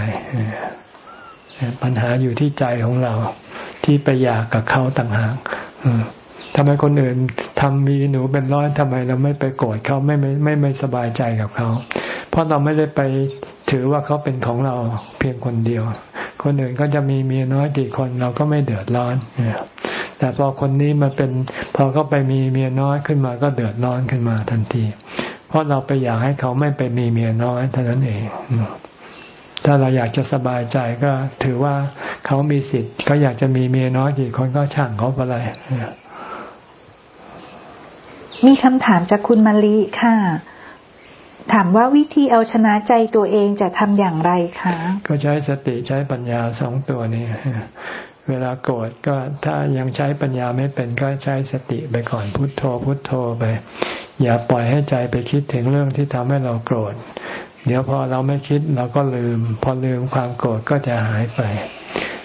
ปัญหาอยู่ที่ใจของเรา ที่ไปอยากกับเขาต่างหากทำไมคนอื่นทำมีหนูเป็นร้อยทำไมเราไม่ไปโกรธเขาไม่ไม่ไม่ไม่สบายใจกับเขา เพราะเราไม่ได้ไปถือว่าเขาเป็นของเราเพียงคนเดียว คนอื่นก็จะมีเมียน้อยกี่คนเราก็ไม่เดือดร้อน แต่พอคนนี้มาเป็นพอเขาไปมีเมียน้อยขึ้นมาก็เดือดร้อนขึ้นมาทันที เพราะเราไปอยากให้เขาไม่ไปมีเมียน้อยเท่านั้นเอง ถ้าเราอยากจะสบายใจก็ถือว่าเขามีสิทธิ์เขาอยากจะมีเมียน้อยกี่คนก็ช่างเขาไปเลยมีคำถามจากคุณมาลีค่ะถามว่าวิธีเอาชนะใจตัวเองจะทำอย่างไรคะ ก็ใช้สติใช้ปัญญาสองตัวนี้ เวลาโกรธก็ถ้ายังใช้ปัญญาไม่เป็นก็ใช้สติไปก่อนพุทโธ พุทโธไป อย่าปล่อยให้ใจไปคิดถึงเรื่องที่ทำให้เราโกรธ เดี๋ยวพอเราไม่คิดเราก็ลืม พอลืมความโกรธก็จะหายไป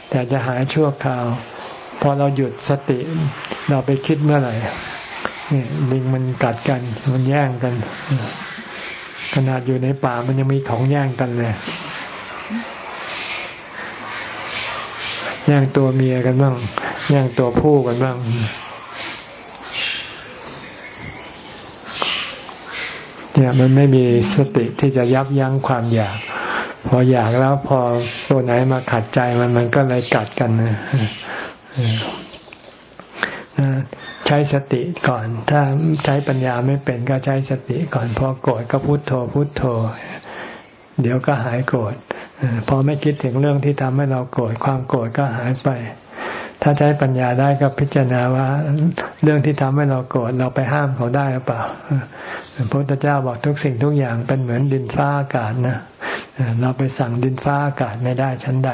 แต่จะหายชั่วคราว พอเราหยุดสติเราไปคิดเมื่อไหร่นี่ลิงมันกัดกันมันแย่งกัน ขนาดอยู่ในป่ามันยังมีของแย่งกันเลย แย่งตัวเมียกันบ้างแย่งตัวผู้กันบ้างเนี่ยมันไม่มีสติที่จะยับยั้งความอยาก พออยากแล้วพอตัวไหนมาขัดใจมันมันก็เลยกัดกันนะใช้สติก่อน ถ้าใช้ปัญญาไม่เป็นก็ใช้สติก่อนพอโกรธก็พุโทโธพุโทโธ เดี๋ยวก็หายโกรธ พอไม่คิดถึงเรื่องที่ทำให้เราโกรธความโกรธก็หายไป ถ้าใช้ปัญญาได้ก็พิจารณาว่า เรื่องที่ทำให้เราโกรธเราไปห้ามเขาได้หรือเปล่าพระพุทธเจ้าบอกทุกสิ่งทุกอย่างเป็นเหมือนดินฟ้าอากาศนะเราไปสั่งดินฟ้าอากาศไม่ได้ชั้นใด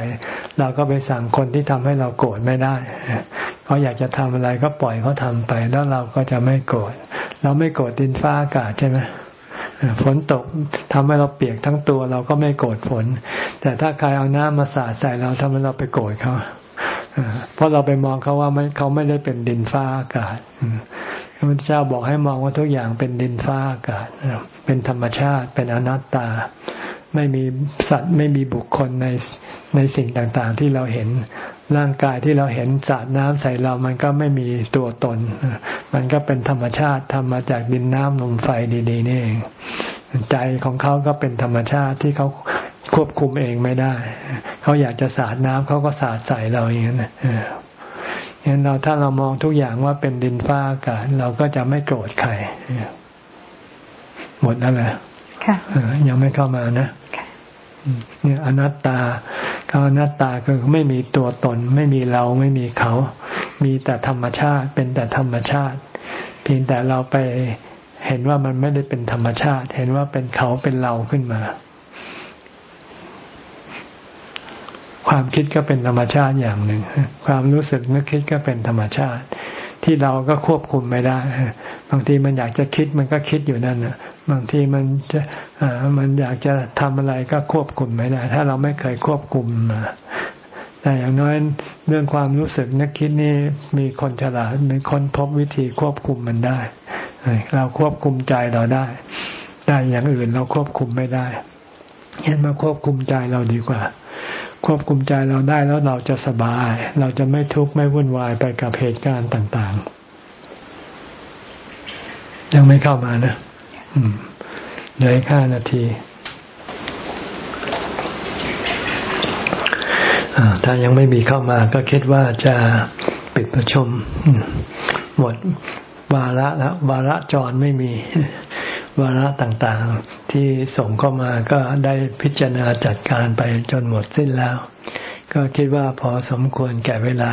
เราก็ไปสั่งคนที่ทำให้เราโกรธไม่ได้เขาอยากจะทำอะไรก็ปล่อยเขาทาไป แล้วเราก็จะไม่โกรธเราไม่โกรธดินฟ้าอากาศใช่ไหม ฝนตกทำให้เราเปียกทั้งตัวเราก็ไม่โกรธฝน แต่ถ้าใครเอาน้ำมาสาดใส่เราทำให้เราไปโกรธเขาเพราะเราไปมองเขาว่าไม่เขาไม่ได้เป็นดินฟ้าอากาศพระพุทธเจ้าบอกให้มองว่าทุกอย่างเป็นดินฟ้าอากาศเป็นธรรมชาติเป็นอนัตตา ไม่มีสัตว์ไม่มีบุคคลในในสิ่งต่างๆ ที่เราเห็นร่างกายที่เราเห็นสาดน้ำใส่เรามันก็ไม่มีตัวตน มันก็เป็นธรรมชาติทำมาจากดินน้ำลมไฟดีๆนี่เองใจของเขาก็เป็นธรรมชาติที่เขาควบคุมเองไม่ได้ เขาอยากจะสาดน้ำเขาก็สาดใส่เราอย่างนั้นเห็นเราถ้าเรามองทุกอย่างว่าเป็นดินฟ้าอากาศเราก็จะไม่โกรธใครหมดแล้วแหละ ยังไม่เข้ามานะเนี่ยอนัตตาคำอนัตตาคือไม่มีตัวตน ไม่มีเราไม่มีเขา มีแต่ธรรมชาติเป็นแต่ธรรมชาติ เพียงแต่เราไปเห็นว่ามันไม่ได้เป็นธรรมชาติ เห็นว่าเป็นเขาเป็นเราขึ้นมา ความคิดก็เป็นธรรมชาติอย่างหนึ่ง ความรู้สึกนึกคิดก็เป็นธรรมชาติ ที่เราก็ควบคุมไม่ได้ บางทีมันอยากจะคิดมันก็คิดอยู่นั่นนะบางทีมันจะมันอยากจะทำอะไรก็ควบคุมไม่ได้ ถ้าเราไม่เคยควบคุมมาแต่อย่างน้อยเรื่องความรู้สึกนึกคิดนี่มีคนฉลาดมีคนพบวิธีควบคุมมันได้ เราควบคุมใจเราได้ ได้อย่างอื่นเราควบคุมไม่ได้เห็นมาควบคุมใจเราดีกว่า ควบคุมใจเราได้แล้วเราจะสบาย เราจะไม่ทุกข์ไม่วุ่นวายไปกับเหตุการณ์ต่าง ๆ ยังไม่เข้ามานะอืมเหลือห้านาทีถ้ายังไม่มีเข้ามาก็คิดว่าจะปิดประชุมหมดวาระแล้ววาระจรไม่มี วาระต่างๆ ที่ส่งเข้ามาก็ได้พิจารณาจัดการไปจนหมดสิ้นแล้ว ก็คิดว่าพอสมควรแก่เวลา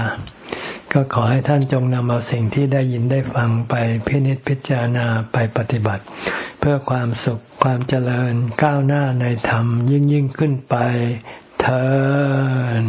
ก็ขอให้ท่านจงนำเอาสิ่งที่ได้ยินได้ฟังไปพินิจพิจารณาไปปฏิบัติ เพื่อความสุขความเจริญก้าวหน้าในธรรมยิ่งยิ่งขึ้นไปเธอ